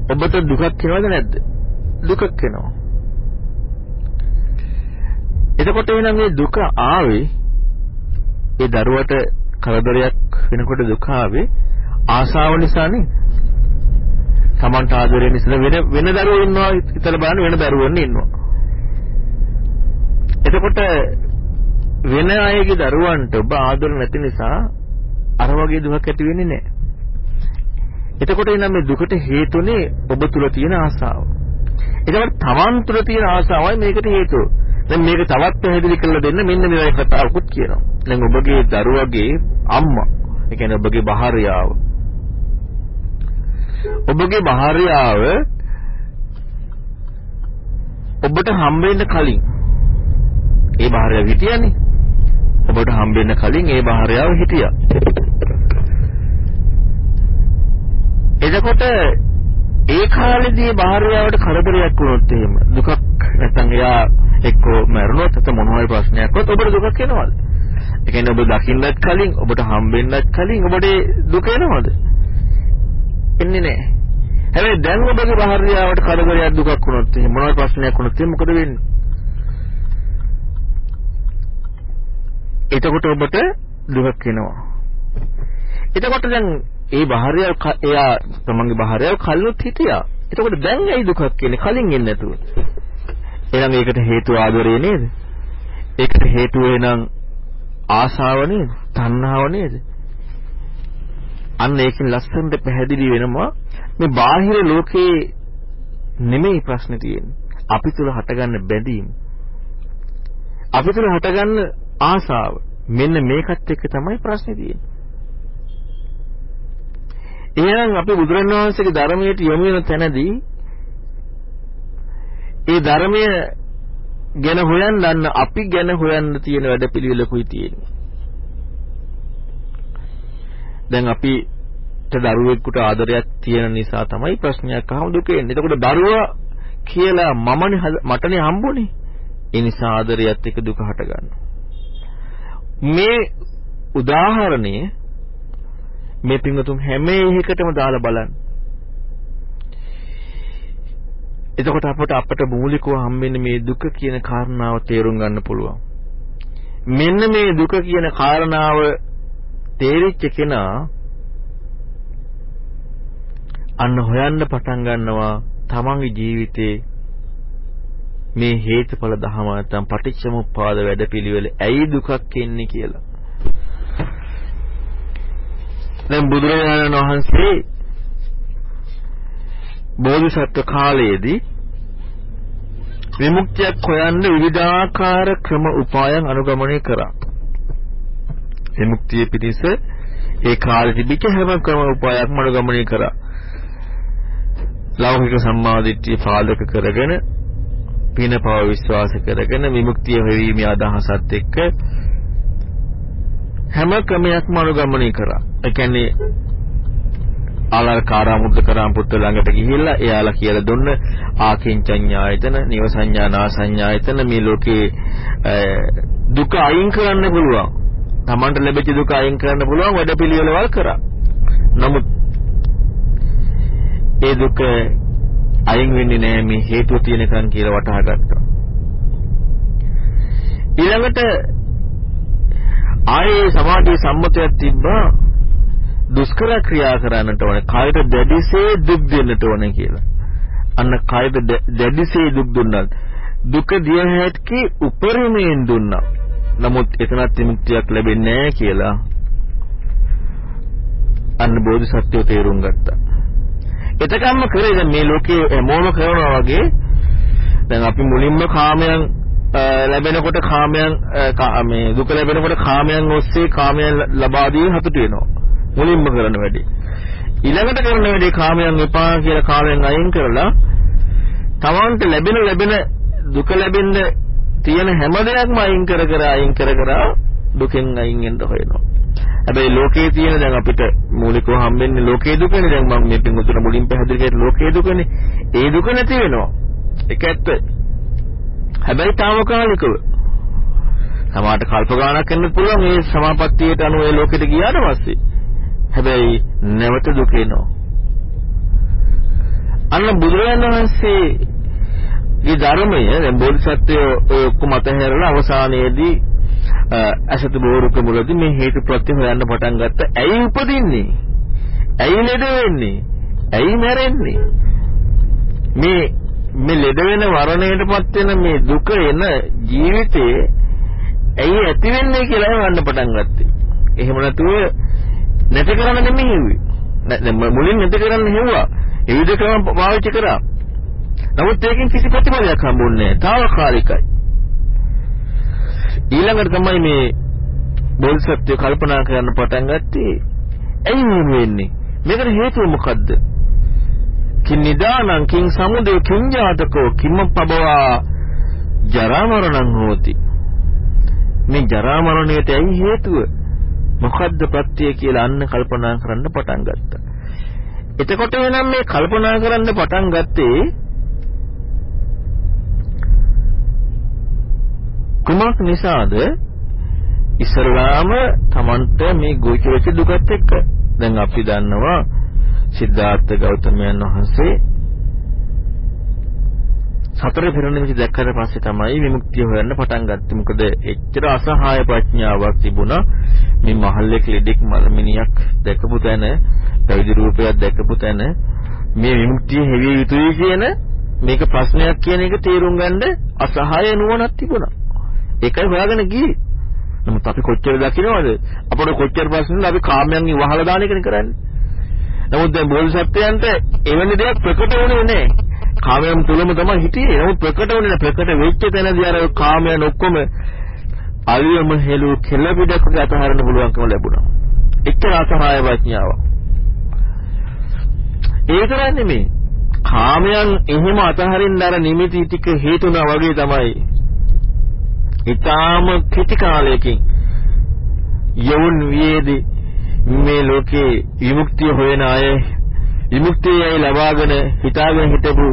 ඔබට දුකක් එනවද නැද්ද? දුකක් එනවා. එතකොට එහෙනම් මේ දුක ආවේ ඒ දරුවට කරදරයක් වෙනකොට දුක ආවේ ආසාව නිසානේ. Tamanට ආදරේ නිසා වෙන වෙන දරුවෝ ඉන්නවා හිතලා බලන්න වෙන දරුවෝන් ඉන්නවා. එතකොට වෙන අයගේ දරුවන්ට ඔබ ආදර නැති නිසා අර වගේ දුකක් ඇති වෙන්නේ නැහැ. එතකොට එනම් මේ දුකට හේතුනේ ඔබ තුල තියෙන ආසාව. එතකොට Taman තුල තියෙන ආසාවයි මේකට හේතුව. දැන් මේක තවත් පැහැදිලි කරලා දෙන්න මෙන්න මේ කතාවකුත් කියනවා. දැන් ඔබගේ දරුවගේ අම්මා, ඒ කියන්නේ ඔබගේ භාර්යාව. ඔබගේ භාර්යාව ඔබට හම්බෙන්න කලින් ඒ භාර්යාව හිටියානේ. ඔබට හම්බෙන්න කලින් ඒ භාර්යාව හිටියා. එතකොට ඒ කාලේදී භාර්යාවට කරදරයක් වුණොත් එහෙම දුකක් නැත්නම් එයා එක්කෝ මැරුණොත් නැත්නම් මොන හරි ප්‍රශ්නයක් වුණොත් ඔබට දුකක් එනවද? ඒ කියන්නේ ඔබ දකින්නත් කලින් ඔබට හම්බෙන්නත් කලින් ඔබට දුක එනවද? එන්නේ නැහැ. හැබැයි දැන් ඔබගේ භාර්යාවට කරදරයක් දුකක් වුණොත් එහෙම මොන හරි ප්‍රශ්නයක් වුණොත් එහෙම මොකද වෙන්නේ? එතකොට ඔබට දුකක් එනවා. එතකොට දැන් ඒ භාර්යාව එයා තමන්ගේ භාර්යාව කල්ලොත් හිටියා. එතකොට දැන් ඇයි දුකක් කියන්නේ කලින් එන්නේ නැතුව? එහෙනම් ඒකට හේතුව ආදරය නේද? ඒකට හේතුව එනං ආශාව නේද? තණ්හාව නේද? අන්න ඒකෙන් ලස්සනට පැහැදිලි වෙනවා මේ බාහිර ලෝකේ නෙමෙයි ප්‍රශ්නේ තියෙන්නේ. අපි තුල හටගන්න බැඳීම. අපි තුල හටගන්න ආසාව. මෙන්න මේකත් එක්ක තමයි ප්‍රශ්නේ තියෙන්නේ. එහෙනම් අපි බුදුරණවහන්සේගේ ධර්මයට යොමු වෙන තැනදී ඒ ධර්මය ගැන හොයන්න අපි ගැන හොයන්න තියෙන වැඩපිළිවෙලකුයි තියෙන්නේ. දැන් අපිට දරුවෙකුට ආදරයක් තියෙන නිසා තමයි ප්‍රශ්නයක් අහම දුක එන්නේ. එතකොට දරුවා කියලා මමනේ මටනේ හම්බුනේ. ඒ නිසා ආදරයත් එක්ක දුක හට ගන්නවා. මේ උදාහරණය මේ පින්වතුන් හැම එකකටම දාලා බලන්න. එතකොට අපට අපට මූලිකව හම්බෙන්නේ මේ දුක කියන කාරණාව තේරුම් ගන්න පුළුවන්. මෙන්න මේ දුක කියන කාරණාව තේරිච්ච කෙනා අන්න හොයන්න පටන් ගන්නවා තමන්ගේ ජීවිතේ මේ හේතුඵල ධහම නැත්නම් පටිච්චසමුප්පාද වැඩපිළිවෙල ඇයි දුකක් එන්නේ කියලා. දැන් බුදුරජාණන් වහන්සේ බෝධිසත්ව කාලයේදී විමුක්තියක් හොයන්න විවිධාකාර ක්‍රම උපායන් අනුගමනය කරා. විමුක්තිය පිණිස ඒ කාලේ තිබිච්ච හැම ක්‍රම උපායක්ම අනුගමනය කරා. ලෞකික සම්මාදිට්ඨිය පාදක කරගෙන පිනපව විශ්වාස කරගෙන විමුක්තිය වෙවීමේ අදහසත් එක්ක හැම ක්‍රමයක්ම අනුගමනය කරා. ඒ කියන්නේ ආලකාරා මුද්දකරාම් පුත්ත ළඟට ගිහිල්ලා එයාලා කියලා දුන්න ආකින්චඤ්ඤායතන, නිවසඤ්ඤානාසඤ්ඤායතන මේ ලෝකේ දුක අයින් කරන්න පුළුවන්. Tamanට ලැබෙච්ච දුක අයින් කරන්න පුළුවන් වැඩපිළිවෙළවල් කරා. නමුත් ඒ දුක අයින් වෙන්නේ නැහැ මේ හේතුව තියෙනකන් කියලා වටහා ගත්තා. ඊළඟට ආයේ සමාධියේ සම්මතයක් තිබ්බා දුෂ්කර ක්‍රියා කරන්නට ඕනේ. කායට දැඩිසේ දුක් දෙන්නට ඕනේ කියලා. අන්න කායට දැඩිසේ දුක් දුන්නා. දුක දිය හැටි උපරිමයෙන් දුන්නා. නමුත් එතනත් විමුක්තියක් ලැබෙන්නේ නැහැ කියලා අන්න බෝධිසත්වෝ තේරුම් ගත්තා. එතකම්ම කරේ දැන් මේ ලෝකයේ හැමෝම කරනවා වගේ දැන් අපි මුලින්ම කාමයන් ලැබෙනකොට කාමයන් මේ දුක ලැබෙනකොට කාමයන් ඔස්සේ කාමයන් ලබා දී හතුට වෙනවා. මුලින්ම කරන වැඩේ. ඊළඟට කරන වැඩේ කාමයන් එපා කියලා කාමයන් අයින් කරලා තමන්ට ලැබෙන ලැබෙන දුක ලැබෙන්න තියෙන හැම දෙයක්ම අයින් කර කර අයින් කර කර දුකෙන් අයින් වෙන්න හොයනවා. හැබැයි ලෝකයේ තියෙන දැන් අපිට මූලිකව හම්බෙන්නේ ලෝකයේ දුකනේ. දැන් මම මේ පිටුතුන මුලින් පැහැදිලි කරේ ලෝකයේ දුකනේ. ඒ දුක නැති වෙනවා. ඒක ඇත්ත. හැබැයි తాවකාලිකව. සමහරට කල්ප ගාණක් වෙන්න පුළුවන් මේ සමාපත්තියට අනුව ඒ ලෝකෙට ගියාට පස්සේ. හැබැයි නැවත දුක එනවා. අන්න බුදුරජාණන් වහන්සේගේ ධර්මය දැන් බෝධිසත්වය ඔක්කොම අතහැරලා අවසානයේදී අසත බෝරුක මුලදී මේ හේතු ප්‍රත්‍ය හොයන්න පටන් ගත්ත. ඇයි උපදින්නේ? ඇයි ලෙඩ වෙන්නේ? ඇයි මැරෙන්නේ? මේ මේ ලෙඩ වෙන වරණයටපත් වෙන මේ දුක එන ජීවිතේ ඇයි ඇති වෙන්නේ කියලා හොයන්න පටන් ගත්තේ. එහෙම නැතුව නැති කරන්න නෙමෙයි හෙව්වේ. දැන් මුලින් නැති කරන්න හෙව්වා. ඒ විදිහ ක්‍රම පාවිච්චි කරා. නමුත් ඒකෙන් කිසි ප්‍රතිඵලයක් හම්බුන්නේ නැහැ. తాවකාලිකයි. ඊළඟට තමයි මේ බෝධිසත්වය කල්පනා කරන්න පටන් ගත්තේ ඇයි මෙහෙම වෙන්නේ? මේකට හේතුව මොකද්ද? කින් නිදානං කින් සමුදය කින් ජාතකෝ කිම්ම පබවා ජරා මරණං හෝති. මේ ජරා මරණයට ඇයි හේතුව? මොකද්ද ප්‍රත්‍ය කියලා අන්න කල්පනා කරන්න පටන් ගත්තා. එතකොට එනම් මේ කල්පනා කරන්න පටන් ගත්තේ කුමක් නිසාද? ඉස්සරලාම Tamanට මේ ගෝචර වෙච්ච දුකත් එක්ක. දැන් අපි දන්නවා සිද්ධාර්ථ ගෞතමයන් වහන්සේ සතර පෙරණිමිති දැක්කට පස්සේ තමයි විමුක්තිය හොයන්න පටන් ගත්තේ. මොකද එච්චර අසහාය ප්‍රඥාවක් තිබුණා. මේ මහල්ලේ ලෙඩෙක් මලමිනියක් දැකපු තැන, පැවිදි රූපයක් දැකපු තැන මේ විමුක්තිය හැවිය යුතුයි කියන මේක ප්‍රශ්නයක් කියන එක තේරුම් ගන්න අසහාය නුවණක් තිබුණා. ඒකයි හොයාගෙන ගියේ. නමුත් අපි කොච්චර දකින්නවද? අපට කොච්චර ප්‍රශ්න අපි කාමයන්ගෙන් වහලා දාන එකනේ කරන්නේ. නමුත් දැන් බෝධිසත්වයන්ට එවැනි දෙයක් ප්‍රකට වුණේ නැහැ. කාමයන් තුලම තමයි හිටියේ. නමුත් ප්‍රකට වුණේ නැහැ. ප්‍රකට වෙච්ච තැනදී අර කාමයන් ඔක්කොම අලියම හෙළු කෙලපිඩකට අතහරින්න පුළුවන්කම ලැබුණා. එච්චර අසහාය ප්‍රඥාවක්. ඒ තරම් නෙමෙයි. කාමයන් එහෙම අතහරින්න අර නිමිති ටික හේතුණා වගේ තමයි. ඊටාම කෙටි කාලයකින් යවුන් වියේදී මේ ලෝකේ විමුක්තිය හොයන අය විමුක්තියයි ලබාගෙන හිතාගෙන හිටපු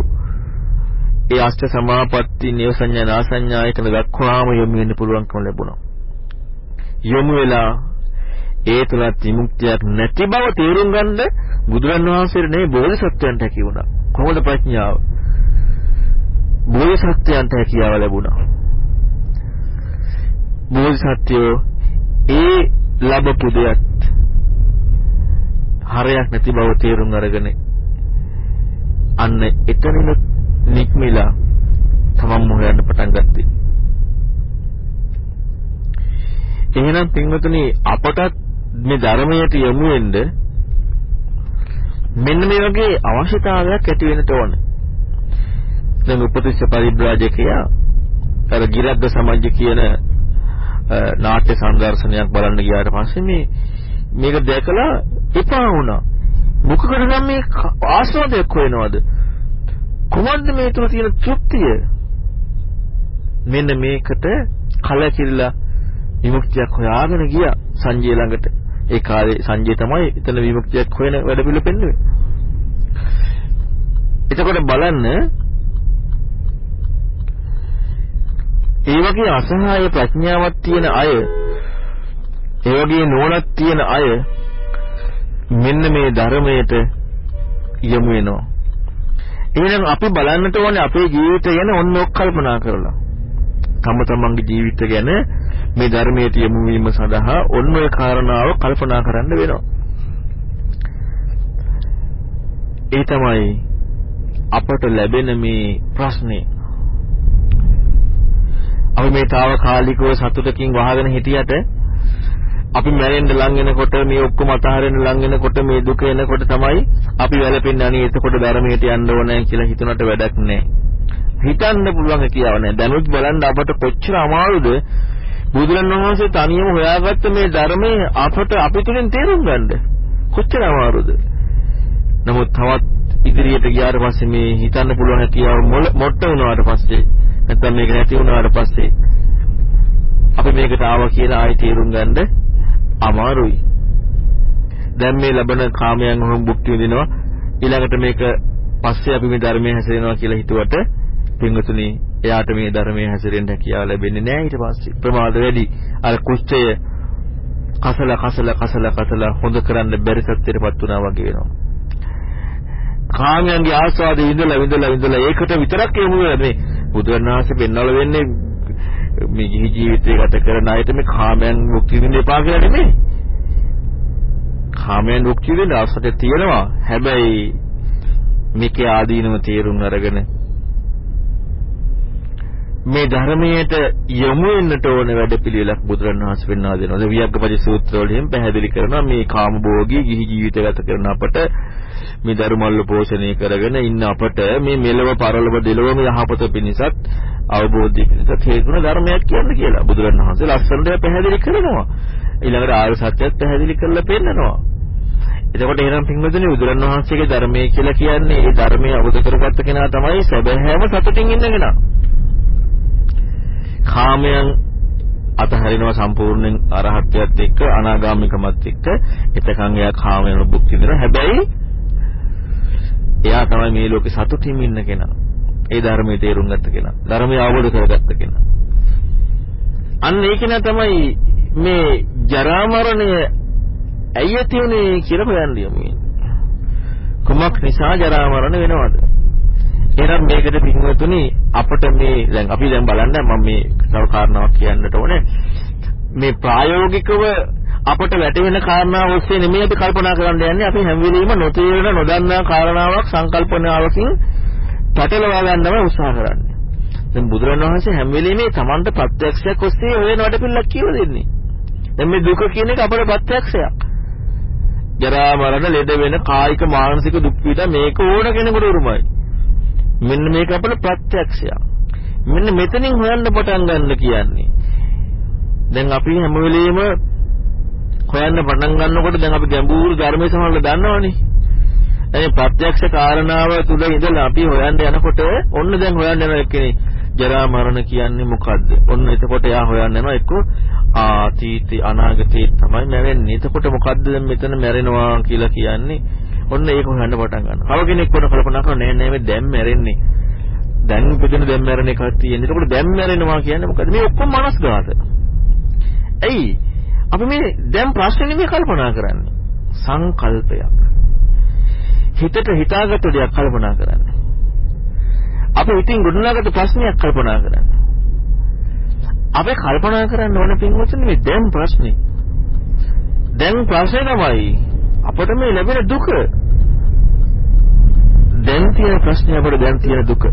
ඒ අෂ්ට සමාපatti නියසඤ්ඤා නාසඤ්ඤා එකන දක්වාම යොමු වෙන්න පුළුවන්කම ලැබුණා. යොමු වෙලා ඒ තුලත් විමුක්තියක් නැති බව තේරුම් ගන්න බුදුරන් වහන්සේට නෙවෙයි බෝධිසත්වයන්ට හැකි වුණා. කොහොමද ප්‍රඥාව? බෝධිසත්වයන්ට හැකියාව ලැබුණා. බෝධිසත්වයෝ ඒ ලැබපු දෙයක් හරයක් නැති බව තේරුම් අරගෙන අන්න එතනින් නික්මිලා තමන් හොයන්න පටන් ගත්තේ. එහෙනම් පින්වතුනි අපටත් මේ ධර්මයට යොමු වෙන්න මෙන්න මේ වගේ අවශ්‍යතාවයක් ඇති වෙන්න ඕනේ. දැන් උපතිස්ස පරිබ්‍රාජකයා අර ගිරද්ද සමාජ්‍ය කියන නාට්‍ය සංදර්ශනයක් බලන්න ගියාට පස්සේ මේ මේක දැකලා එපා වුණා. මොකකද නම් මේ ආස්වාදයක් හොයනවද? කොහොමද මේ තුල තියෙන තෘප්තිය? මෙන්න මේකට කලකිරිලා විමුක්තියක් හොයාගෙන ගියා සංජය ළඟට. ඒ කාලේ සංජය තමයි එතන විමුක්තියක් හොයන වැඩ පිළිවෙල පෙන්නුවේ. එතකොට බලන්න ඒ වගේ අසහාය ප්‍රඥාවක් තියෙන අය ඒ වගේ නුවණක් තියෙන අය මෙන්න මේ ධර්මයට යොමු වෙනවා. එහෙනම් අපි බලන්නට ඕනේ අපේ ජීවිතය ගැන ඔන්න ඔක් කල්පනා කරලා. තම තමන්ගේ ජීවිත ගැන මේ ධර්මයට යොමු වීම සඳහා ඔන්න ඔය කාරණාව කල්පනා කරන්න වෙනවා. ඒ තමයි අපට ලැබෙන මේ ප්‍රශ්නේ. අපි මේ తాවකාලිකව සතුටකින් වහගෙන හිටියට අපි මැරෙන්න ලං වෙනකොට මේ ඔක්කොම අතහරින්න ලං වෙනකොට මේ දුක එනකොට තමයි අපි වැළපෙන්නේ අනේ එතකොට ධර්මයට යන්න ඕනේ කියලා හිතනට වැඩක් නැහැ. හිතන්න පුළුවන් කියාව නැහැ. දැනුත් බලන්න අපට කොච්චර අමාරුද බුදුරණවහන්සේ තනියම හොයාගත්ත මේ ධර්මයේ අපට අපි තුලින් තේරුම් ගන්න. කොච්චර අමාරුද. නමුත් තවත් ඉදිරියට ගියාට පස්සේ මේ හිතන්න පුළුවන් හැකියාව මොට්ට වුණාට පස්සේ නැත්නම් මේක නැති වුණාට පස්සේ අපි මේකට ආවා කියලා ආයෙ තේරුම් ගන්න අමාරුයි. දැන් මේ ලැබෙන කාමයන් වහම භුක්ති විඳිනවා. ඊළඟට මේක පස්සේ අපි මේ ධර්මයේ හැසිරෙනවා කියලා හිතුවට පින්වතුනි එයාට මේ ධර්මයේ හැසිරෙන්න හැකියාව ලැබෙන්නේ නැහැ ඊට පස්සේ. ප්‍රමාද වැඩි. අර කුෂ්ඨය කසල කසල කසල කසල හොඳ කරන්න බැරි සත්‍යයටපත් වුණා වගේ වෙනවා. කාමයන්ගේ ආස්වාදේ විඳලා විඳලා විඳලා ඒකට විතරක් යමු මේ බුදුරණාහි පෙන්වල වෙන්නේ මේ ගිහි ජීවිතය ගත කරන අයට මේ කාමයන් මුක්ති විඳින්න එපා කියලා නෙමෙයි. කාමයන් මුක්ති විඳින්න අවශ්‍යත තියෙනවා. හැබැයි මේකේ ආදීනව තේරුම් අරගෙන මේ ධර්මයට යොමු වෙන්නට ඕන වැඩපිළිවෙලක් බුදුරණවහන්සේ පෙන්වා දෙනවා. ඒ වියග්ගපති සූත්‍ර වලින් පැහැදිලි කරනවා මේ කාමභෝගී ගිහි ජීවිත ගත කරන අපට මේ ධර්මවල පෝෂණය කරගෙන ඉන්න අපට මේ මෙලව පරලොව දෙලොවම යහපත පිණිසත් අවබෝධය පිණිසත් හේතුන ධර්මයක් කියන්නේ කියලා බුදුරණවහන්සේ ලස්සනට පැහැදිලි කරනවා. ඊළඟට ආර්ය සත්‍යයත් පැහැදිලි කරලා පෙන්නනවා. එතකොට එහෙනම් පින්වතුනි බුදුරණවහන්සේගේ ධර්මය කියලා කියන්නේ ඒ ධර්මය අවබෝධ කරගත්ත කෙනා තමයි සැබෑම සතුටින් ඉන්න කෙනා. කාමයන් අතහරිනවා සම්පූර්ණයෙන් අරහත්ත්වයට එක්ක අනාගාමිකමත් එක්ක එතකන් එයා කාමයන් භුක්ති විඳිනවා. හැබැයි එයා තමයි මේ ලෝකේ සතුටින් ඉන්න කෙනා. ඒ ධර්මයේ තේරුම් ගත්ත කෙනා. ධර්මය අවබෝධ කරගත්ත කෙනා. අන්න ඒ කෙනා තමයි මේ ජරා මරණය ඇයි ඇති උනේ කියලා හොයන්න යමු. කුමක් නිසා ජරා මරණ වෙනවද? එහෙනම් මේකට පින්වතුනි අපිට මේ දැන් අපි දැන් බලන්න මම මේ තව කාරණාවක් කියන්නට ඕනේ මේ ප්‍රායෝගිකව අපට වැටෙන කාරණා ඔස්සේ නෙමෙයි අපි කල්පනා කරන්න යන්නේ අපි හැම වෙලෙම නොතේරෙන නොදන්නා කාරණාවක් සංකල්පනාවකින් පැටලවා ගන්නව උත්සාහ කරන්නේ. දැන් බුදුරණවහන්සේ හැම වෙලෙම මේ Tamanta ප්‍රත්‍යක්ෂයක් ඔස්සේ ඔය නඩපිල්ලක් කියලා දෙන්නේ. දැන් මේ දුක කියන එක අපේ ප්‍රත්‍යක්ෂයක්. ජරා මරණ ලෙඩ වෙන කායික මානසික දුක් පීඩා මේක ඕන කෙනෙකුට උරුමයි. මෙන්න මේක අපේ ප්‍රත්‍යක්ෂයක්. මෙන්න මෙතනින් හොයන්න පටන් ගන්න කියන්නේ. දැන් අපි හැම වෙලෙම හොයන්න පටන් ගන්නකොට දැන් අපි ගැඹුරු ධර්මයේ සමහරව දන්නවනේ. ඒ ප්‍රත්‍යක්ෂ කාරණාව තුල ඉඳලා අපි හොයන්න යනකොට ඔන්න දැන් හොයන්න යන එක්කනේ ජරා මරණ කියන්නේ මොකද්ද? ඔන්න එතකොට එයා හොයන්න යනවා එක්ක ආතීතේ අනාගතේ තමයි මැරෙන්නේ. එතකොට මොකද්ද දැන් මෙතන මැරෙනවා කියලා කියන්නේ? ඔන්න ඒක හොයන්න පටන් ගන්නවා. කව කෙනෙක් වුණ කල්පනා කරනවා නෑ නෑ මේ දැන් මැරෙන්නේ. දැන් උපදින දැන් මැරෙන එකක් තියෙන්නේ. එතකොට දැන් මැරෙනවා කියන්නේ මොකද්ද? මේ ඔක්කොම මනස්ගත. ඇයි? අපි මේ දැන් ප්‍රශ්නේ නෙමෙයි කල්පනා කරන්නේ. සංකල්පයක්. හිතට හිතාගත්ත දෙයක් කල්පනා කරන්නේ. අපි ඉතින් ගොඩනගාගත්ත ප්‍රශ්නයක් කල්පනා කරන්නේ. අපි කල්පනා කරන්න ඕන පින්වත්නි මේ දැන් ප්‍රශ්නේ. දැන් ප්‍රශ්නේ තමයි අපිට මේ ලැබෙන දුක. දැන් තියෙන ප්‍රශ්නේ අපිට දැන් තියෙන දුක.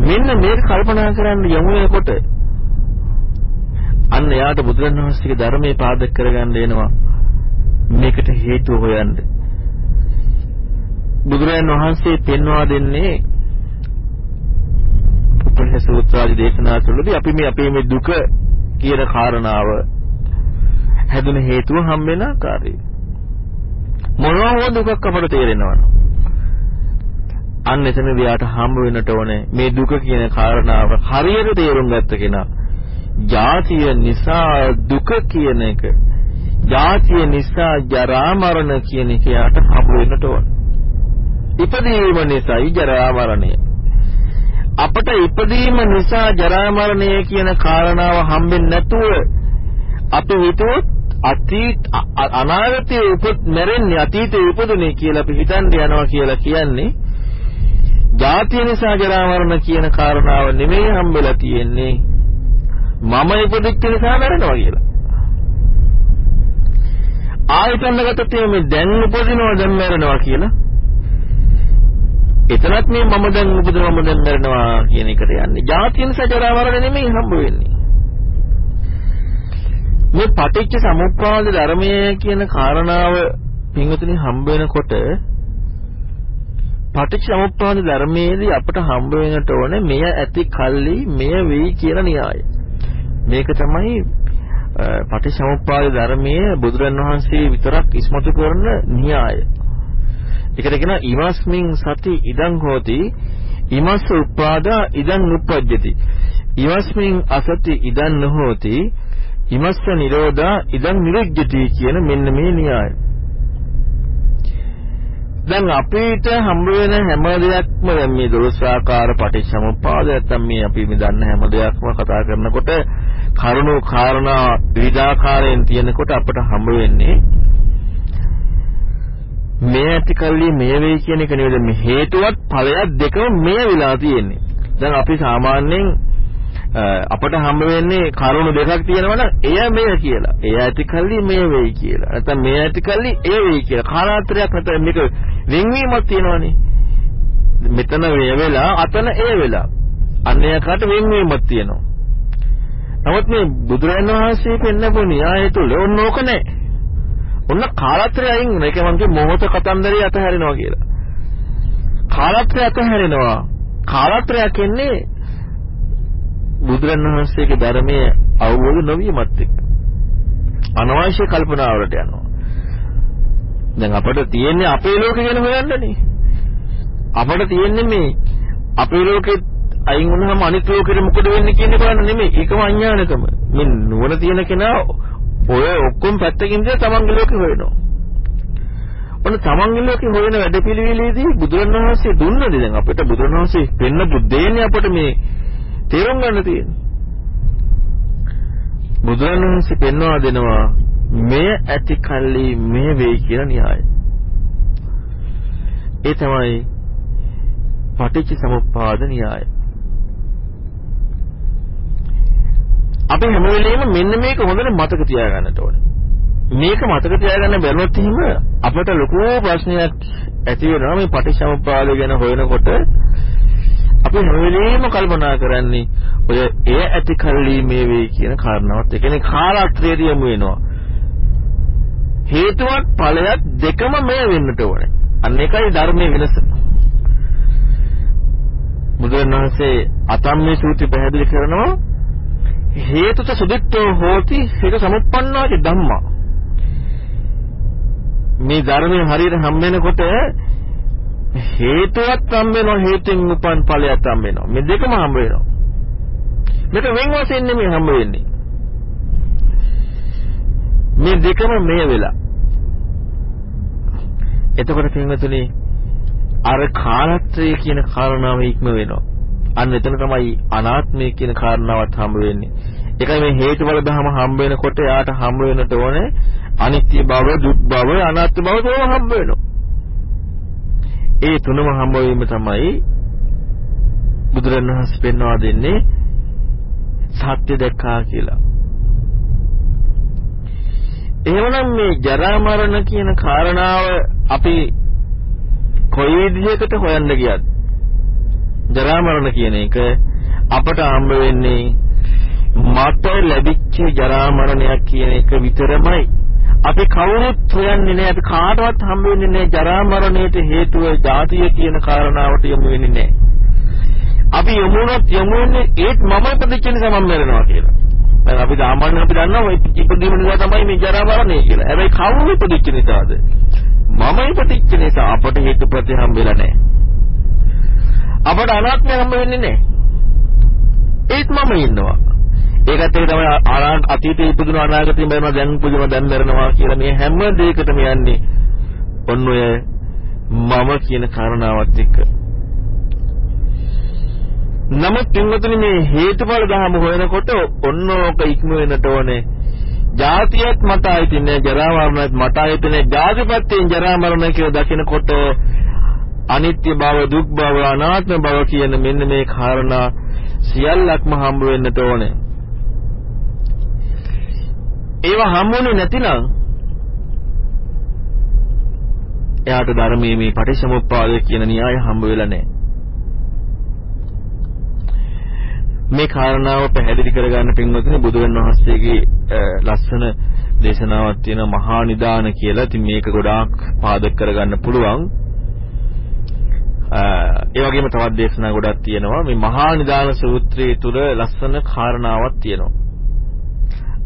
මෙන්න මේක කල්පනා කරන්න යමු වෙනකොට අන්න එයාට බුදුරණවහන්සේගේ ධර්මයේ පාදක කරගන්න එනවා මේකට හේතුව හොයන්න. බුදුරජාණන් වහන්සේ පෙන්වා දෙන්නේ උපනිෂද් සූත්‍රාදී දේශනා තුළදී අපි මේ අපේ මේ දුක කියන කාරණාව හැදුන හේතුව හම් වෙන ආකාරය. මොනවා හෝ දුකක් අපට තේරෙනවනේ. අන්න එතනදී යාට හම්බ වෙන්නට ඕනේ මේ දුක කියන කාරණාව හරියට තේරුම් ගත්ත කෙනා. ජාතිය නිසා දුක කියන එක. ජාතිය නිසා ජරා මරණ කියන එක යාට හම්බ වෙන්නට ඕනේ. ඉපදීම නිසායි ජරා මරණය. අපට ඉපදීම නිසා ජරා මරණය කියන කාරණාව හම්බෙන්නේ නැතුව අපි හිතුවොත් අතීත අනාගතයේ උපත් මැරෙන්නේ අතීතයේ උපදුනේ කියලා අපි හිතන්න යනවා කියලා කියන්නේ ජාතිය නිසා ජරා මරණ කියන කාරණාව නෙමෙයි හම්බෙලා තියෙන්නේ මම ඉපදිච්ච නිසා මැරෙනවා කියලා. ආයතන ගතත් මේ දැන් උපදිනවා දැන් මැරෙනවා කියලා එතනත් මේ මම දැන් උපදිනවා මම දැන් මැරෙනවා කියන එකට යන්නේ. ජාතියන සජරා මරණ නෙමෙයි හම්බ වෙන්නේ. මේ පටිච්ච සමුප්පාද ධර්මය කියන කාරණාව පින්වතුනි හම්බ වෙනකොට පටිච්ච සමුප්පාද ධර්මයේදී අපට හම්බ වෙනට ඕනේ මෙය ඇති කල්ලි මෙය වෙයි කියන න්‍යාය. මේක තමයි පටිච්ච සමුප්පාද ධර්මයේ බුදුරන් වහන්සේ විතරක් ඉස්මතු කරන න්‍යාය. ඒකට කියනවා ීමස්මින් සති ඉදං හෝති ීමස්ස උපාදා ඉදං උප්පජ්ජති ීමස්මින් අසති ඉදං නොහෝති ීමස්ස නිරෝධා ඉදං නිරුජ්ජති කියන මෙන්න මේ න්‍යාය. දැන් අපිට හම්බ වෙන හැම දෙයක්ම දැන් මේ දොළොස්ආකාර පටිච්චසමුප්පාද නැත්තම් මේ අපි මේ දන්න හැම දෙයක්ම කතා කරනකොට කරුණු කාරණා විවිධාකාරයෙන් තියෙනකොට අපට හම්බ වෙන්නේ මේ ඇති කල්ලි මේ වෙයි කියන එක නෙවෙයි මේ හේතුවත් ඵලයක් දෙකම මේ වෙලා තියෙන්නේ. දැන් අපි සාමාන්‍යයෙන් අපට හම්බ වෙන්නේ කරුණු දෙකක් තියෙනවනම් එය මෙය කියලා. එය ඇති කල්ලි මේ වෙයි කියලා. නැත්නම් මේ ඇති කල්ලි ඒ වෙයි කියලා. කාලාන්තරයක් නැත්නම් මේක වෙන්වීමක් තියෙනවනේ. මෙතන වේ වෙලා අතන ඒ වෙලා. අන්නයකට වෙන්වීමක් තියෙනවා. නමුත් මේ බුදුරජාණන් වහන්සේ පෙන්නපු න්‍යාය තුල ඕනෝක නැහැ. ඔන්න කාලත්‍රය අයින් වෙන එක මම කිය මොහොත කතන්දරේ අතහැරෙනවා කියලා. කාලත්‍රය අතහැරෙනවා. කාලත්‍රය කියන්නේ බුදුරණවහන්සේගේ ධර්මයේ අවබෝධ නොවීමත් එක්ක අනවශ්‍ය කල්පනාවලට යනවා. දැන් අපිට තියෙන්නේ අපේ ලෝකෙ ගැන හොයන්නනේ. අපිට තියෙන්නේ මේ අපේ ලෝකෙ අයින් වුණාම අනිත් ලෝකෙට මොකද වෙන්නේ කියන්නේ බලන්න නෙමෙයි. ඒකම අඥානකම. මේ නුවණ තියෙන කෙනා ඔය ඔක්කොම පැත්තකින් ඉඳලා තමන්ගේ ලෝකේ හොයනවා. ඔන්න තමන්ගේ ලෝකේ හොයන වැඩපිළිවෙලේදී බුදුරණවහන්සේ දුන්නද දැන් අපිට බුදුරණවහන්සේ පෙන්න බුද්දේනේ අපිට මේ තේරුම් ගන්න තියෙන්නේ. බුදුරණවහන්සේ පෙන්වා දෙනවා මෙය ඇති කල්ලි මේ වෙයි කියන න්‍යාය. ඒ තමයි පටිච්ච සමුප්පාද න්‍යාය. අපි හැම වෙලෙම මෙන්න මේක හොඳට මතක තියාගන්නට ඕනේ. මේක මතක තියාගන්න බැලුවොත් එහෙම අපට ලොකු ප්‍රශ්නයක් ඇති වෙනවා මේ පටිච්චසමුප්පාද ගැන හොයනකොට අපි හැම වෙලෙම කල්පනා කරන්නේ ඔය එය ඇති කල්ලි මේ වෙයි කියන කාරණාවත්. ඒ කියන්නේ කාලත්‍රයේදී යමු වෙනවා. හේතුවක් ඵලයක් දෙකම මේ වෙන්නට ඕනේ. අන්න ඒකයි ධර්මයේ වෙනස. බුදුරණවහන්සේ අතම්මේ සූත්‍රය පැහැදිලි කරනවා හේතුත සුදිත්තෝ හෝති හේතු සමුප්පන්නාච ධම්මා. මේ ධර්මයේ හරියට හම් වෙනකොට හේතුවක් හම් වෙනවා හේතුන් උපන් ඵලයක් හම් වෙනවා. මේ දෙකම හම් වෙනවා. මේක වෙන වශයෙන් නෙමෙයි හම් වෙන්නේ. මේ දෙකම මේ වෙලා. එතකොට පින්වතුනි අර කාලත්‍රය කියන කාරණාව ඉක්ම වෙනවා. අන්න එතන තමයි අනාත්මය කියන කාරණාවත් හම්බ වෙන්නේ. ඒකයි මේ හේතුඵල ධම හම්බ වෙනකොට යාට හම්බ වෙනට ඕනේ අනිත්‍ය බව, දුක් බව, අනාත්ම බව තෝම හම්බ වෙනවා. ඒ තුනම හම්බ වීම තමයි බුදුරණවහන්සේ පෙන්වා දෙන්නේ සත්‍ය දැක්කා කියලා. එහෙමනම් මේ ජරා මරණ කියන කාරණාව අපි කොයි විදිහකට හොයන්න ගියත් ජරා මරණ කියන එක අපට හම්බ වෙන්නේ මට ලැබිච්ච ජරා මරණයක් කියන එක විතරමයි. අපි කවුරුත් හොයන්නේ නැහැ. අපි කාටවත් හම්බ වෙන්නේ නැහැ ජරා මරණයට හේතුව ජාතිය කියන කාරණාවට යොමු වෙන්නේ නැහැ. අපි යමුනොත් යමු වෙන්නේ ඒත් මම ඉපදිච්ච නිසා මම මැරෙනවා කියලා. දැන් අපි සාමාන්‍යයෙන් අපි දන්නවා ඉපදීම නිසා තමයි මේ ජරා මරණය කියලා. හැබැයි කවුරු ඉපදිච්ච නිසාද? මම ඉපදිච්ච නිසා අපට හේතු ප්‍රති හම්බ වෙලා නැහැ. අපට අනාත්මය හම්බ වෙන්නේ නැහැ. ඒත් මම ඉන්නවා. ඒකත් එක තමයි අතීතයේ ඉපදුන අනාගතේ මරණ දැන් ඉපදුන දැන් මරනවා කියලා මේ හැම දෙයකටම යන්නේ ඔන්න ඔය මම කියන කාරණාවත් එක්ක. නමුත් පින්වතුනි මේ හේතුඵල ධර්ම හොයනකොට ඔන්න ඕක ඉක්ම වෙන්නට ඕනේ. ජාතියත් මට ආйти නෑ ජරා මරණයත් මට ආйти නෑ ජාතිපත්යෙන් ජරා මරණය කියලා දකිනකොට අනිත්‍ය බව දුක් බව අනාත්ම බව කියන මෙන්න මේ කාරණා සියල්ලක්ම හම්බ වෙන්නට ඕනේ ඒවා හම්බුනේ නැතිනම් එයාට ධර්මයේ මේ පටිච්චසමුප්පාද කියන න්‍යාය හම්බ වෙලා නැහැ. මේ කාරණාව පැහැදිලි කරගන්න පින්වතුනි බුදුන් වහන්සේගේ ලස්සන දේශනාවක් තියෙන මහා නිදාන කියලා. ඉතින් මේක ගොඩාක් පාදක කරගන්න පුළුවන්. ඒ වගේම තවත් දේශනා ගොඩක් තියෙනවා. මේ මහා නිදාන සූත්‍රයේ තුල ලස්සන කාරණාවක් තියෙනවා.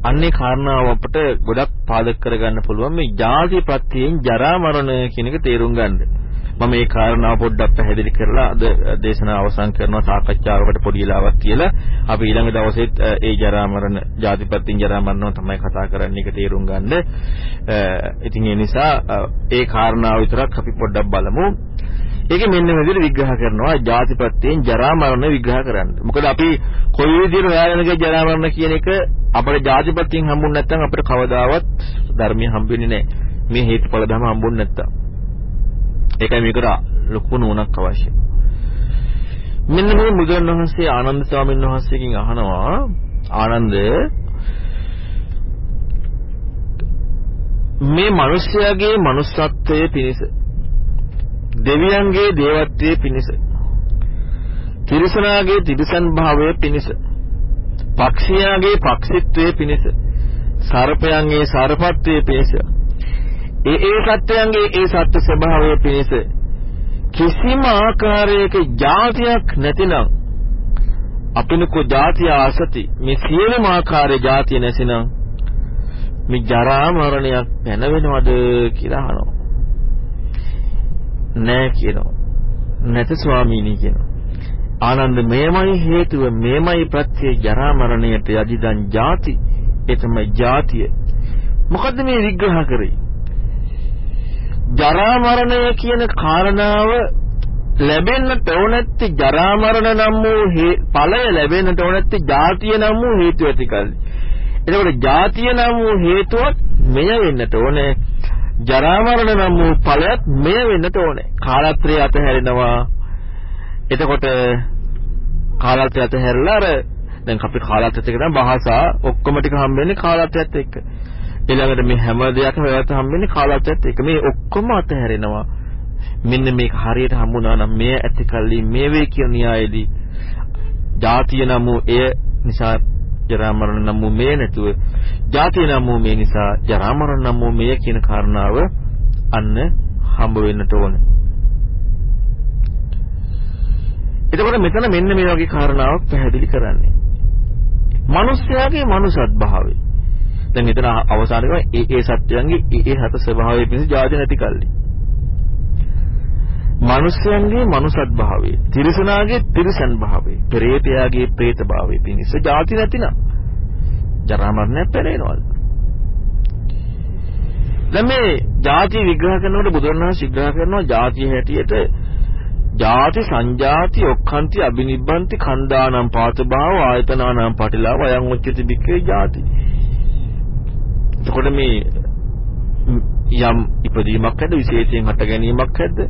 අන්නේ කාරණාව අපට ගොඩක් පාදක කරගන්න පුළුවන් මේ ජාති ප්‍රත්‍යයෙන් ජරා මරණ කියන එක තේරුම් ගන්න. මම මේ කාරණාව පොඩ්ඩක් පැහැදිලි කරලා අද දේශනාව අවසන් කරනවා සාකච්ඡාවකට පොඩි වෙලාවක් කියලා. අපි ඊළඟ දවසෙත් ඒ ජරා මරණ ජාති ප්‍රත්‍යයෙන් ජරා මරණව තමයි කතා කරන්න එක තේරුම් ගන්න. ඉතින් ඒ නිසා ඒ කාරණාව විතරක් අපි පොඩ්ඩක් බලමු. ඒකේ මෙන්න මේ විදිහට විග්‍රහ කරනවා ජාතිපත්‍යයෙන් ජරා මරණ විග්‍රහ කරන්න. මොකද අපි කොයි විදිහට හොයාගෙනක ජරා මරණ කියන එක අපේ ජාතිපත්‍යයෙන් හම්බුනේ නැත්නම් අපිට කවදාවත් ධර්මයේ හම්බෙන්නේ නැහැ. මේ හේතුඵල ධම හම්බුනේ නැත්තම්. ඒකයි මේකට ලොකු නුවණක් අවශ්‍යයි. මෙන්න මේ බුදුන් වහන්සේ ආනන්ද ස්වාමීන් වහන්සේගෙන් අහනවා ආනන්ද මේ මිනිස්යාගේ manussත්වයේ පිණිස දෙවියන්ගේ දේවත්වයේ පිණිස. තිරිසනාගේ තිරිසන් භාවය පිණිස. පක්ෂියාගේ පක්ෂිත්වයේ පිණිස. සර්පයන්ගේ සර්පත්වයේ පිණිස. ඒ ඒ සත්වයන්ගේ ඒ සත්ව ස්වභාවය පිණිස. කිසිම ආකාරයක જાතියක් නැතිනම් අපිනකෝ જાතිය ආසති. මේ සියලුම ආකාරයේ જાතිය නැසිනම් මේ ජරා මරණයක් පැනවෙනවද කියලා අහනවා. නෑ කියනවා. නැත ස්වාමීනි කියනවා. ආනන්ද මේමයි හේතුව මේමයි ප්‍රත්‍ය ජරා මරණයට යදිදන් ಜಾති ඒ තමයි ಜಾතිය. මොකද්ද මේ විග්‍රහ කරේ? ජරා මරණය කියන කාරණාව ලැබෙන්නට ඕනැත්තේ ජරා මරණ නම් වූ ඵලය ලැබෙන්නට ඕනැත්තේ ජාතිය නම් වූ හේතුව ඇතිකල්ලි. එතකොට ජාතිය නම් වූ හේතුවත් මෙය වෙන්නට ඕනේ. ජරා මරණ නම් වූ ඵලයක් මෙය වෙන්නට ඕනේ. කාලත්‍රය අතහැරෙනවා. එතකොට කාලත්‍රය අතහැරලා අර දැන් අපි කාලත්‍රයත් එක්ක නම් භාෂා ඔක්කොම ටික හම්බෙන්නේ කාලත්‍රයත් එක්ක. ඊළඟට මේ හැම දෙයක්ම වැවත හම්බෙන්නේ කාලත්‍යත් එක. මේ ඔක්කොම අතහැරෙනවා. මෙන්න මේක හරියට හම්බුණා නම් මේ ඇති කල්ලි මේ වේ කියන න්‍යායේදී ජාතිය නම් එය නිසා ජරා මරණ නම් මේ නැතුව ජාතිය නම් මේ නිසා ජරා මරණ නම් මේ කියන කාරණාව අන්න හම්බ වෙන්නට ඕනේ. එතකොට මෙතන මෙන්න මේ වගේ කාරණාවක් පැහැදිලි කරන්නේ. මිනිස්යාගේ මනුසත් භාවය. දැන් මෙතන අවසානයේ ඒ ඒ සත්‍යයන්ගේ ඒ ඒ හත ස්වභාවය පිණිස ජාති නැති කල්ලි. මනුෂ්‍යයන්ගේ මනුසත් භාවය, තිරිසනාගේ තිරිසන් භාවය, ප්‍රේතයාගේ പ്രേත භාවය පිණිස ජාති නැතිනම් ජරා මරණය පෙරේනවද? දැන් මේ ජාති විග්‍රහ කරනකොට බුදුරණවහන්සේ විග්‍රහ කරනවා ජාතිය හැටියට ජාති සංජාති ඔක්ඛන්ති අබිනිබ්බන්ති khණ්ඩානම් පාතභාව ආයතනානම් පටිලා වයං උච්චති බික්කේ ජාති. එතකොට මේ යම් ඉපදීමක් හැද විශේෂයෙන් හට ගැනීමක් හැද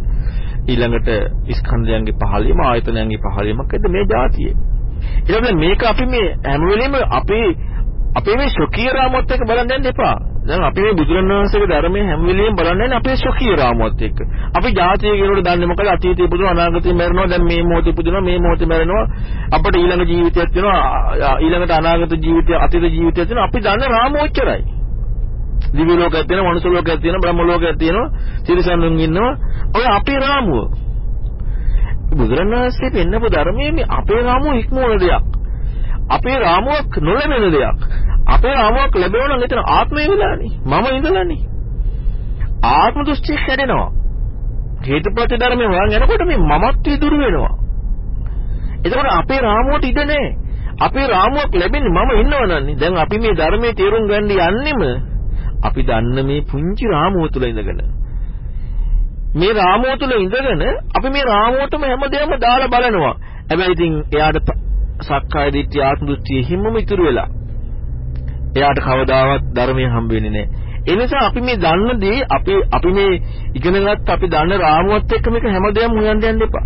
ඊළඟට ස්කන්ධයන්ගේ පහළීම ආයතනයන්ගේ පහළීමක් හැද මේ જાතිය. ඊළඟට මේක අපි මේ හැම වෙලෙම අපේ අපේ මේ ශොකීය රාමුවත් එක්ක බලන්න යන්න එපා. දැන් අපි මේ බුදුරණවහන්සේගේ ධර්මයේ හැම වෙලෙම බලන්නේ අපේ ශොකීය රාමුවත් එක්ක. අපි ජාතිය කියනකොට දන්නේ මොකද අතීතේ පුදුන අනාගතේ මැරෙනවා දැන් මේ මොහොතේ පුදුනවා මේ මොහොතේ මැරෙනවා අපිට ඊළඟ ජීවිතයක් තියෙනවා ඊළඟට අනාගත ජීවිතය අතීත ජීවිතයක් තියෙනවා අපි දන්නේ රාමුව ඔච්චරයි. දිව්‍ය ලෝකයක් තියෙනවා මනුෂ්‍ය ලෝකයක් තියෙනවා බ්‍රහ්ම ලෝකයක් තියෙනවා තිරිසනුන් ඉන්නවා ඔය අපේ රාමුව බුදුරණවහන්සේ පෙන්නපු ධර්මයේ මේ අපේ රාමුව ඉක්මවන දෙයක් අපේ රාමුවක් නොලැබෙන දෙයක්. අපේ රාමුවක් ලැබෙනවා නම් එතන ආත්මය වෙලානේ මම ඉඳලානේ. ආත්ම දෘෂ්ටිය කැඩෙනවා හේතුප්‍රත්‍ය ධර්මයේ හොයන් යනකොට මේ මමත්වයේ දුර වෙනවා. එතකොට අපේ රාමුවට ඉඩ නැහැ. අපේ රාමුවක් ලැබෙන්නේ මම ඉන්නවනන්නේ. දැන් අපි මේ ධර්මයේ තේරුම් ගන්න යන්නෙම අපි දන්න මේ පුංචි රාමුව තුල ඉඳගෙන. මේ රාමුව තුල ඉඳගෙන අපි මේ රාමුවටම හැමදේම දාලා බලනවා. හැබැයි ඉතින් එයාට සක්කාය දිට්ඨිය ආත්ම දෘෂ්ටිය හිමම ඉතුරු වෙලා. එයාට කවදාවත් ධර්මය හම්බ වෙන්නේ නැහැ. ඒ නිසා අපි මේ දන්න දේ අපි අපි මේ ඉගෙනගත්ත අපි දන්න රාමුවත් එක්ක මේක හැමදේම හොයන්න යන්න එපා.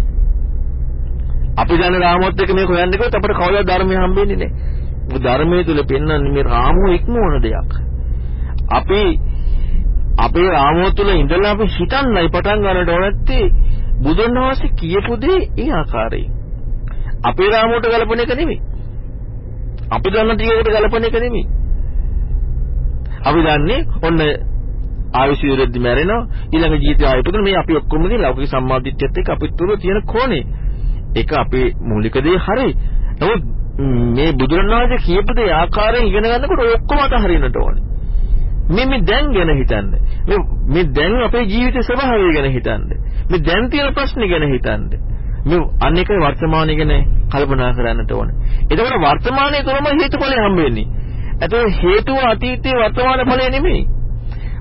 අපි දන්න රාමුවත් එක්ක මේක හොයන්න ගියොත් අපිට කවදාවත් ධර්මය හම්බ වෙන්නේ නැහැ. ධර්මයේ තුල පෙන්වන්නේ මේ රාමුව ඉක්මවන දෙයක්. අපි අපේ රාමුව තුළ ඉඳලා අපි හිතන්නයි පටන් ගන්නට ඕනත්තේ බුදුන් වහන්සේ කියපු දේ ඒ ආකාරයෙන්. අපේ රාමුවට ගලපන එක නෙමෙයි. අපි දන්න ටිකකට ගලපන එක නෙමෙයි. අපි දන්නේ ඔන්න ආයුෂ ඉරද්දි මැරෙනවා ඊළඟ ජීවිතය ආයපුදුන මේ අපි ඔක්කොම මේ ලෞකික සම්මාදිට්ඨියත් එක්ක අපිට තුර තියෙන කෝණේ. ඒක අපේ මූලික දේ හරි. නමුත් මේ බුදුරණවහන්සේ කියපු දේ ආකාරයෙන් ඉගෙන ගන්නකොට ඔක්කොම අතහරින්නට ඕනේ. මේ මේ දැන් ගැන හිතන්න. මේ මේ දැන් අපේ ජීවිත ස්වභාවය ගැන හිතන්න. මේ දැන් තියෙන ප්‍රශ්න ගැන හිතන්න. මේ අනේක වර්තමානය ගැන කල්පනා කරන්නට ඕන. එතකොට වර්තමානයේ තුරම හේතුඵලය හම්බ වෙන්නේ. එතකොට හේතුව අතීතයේ වර්තමාන ඵලය නෙමෙයි.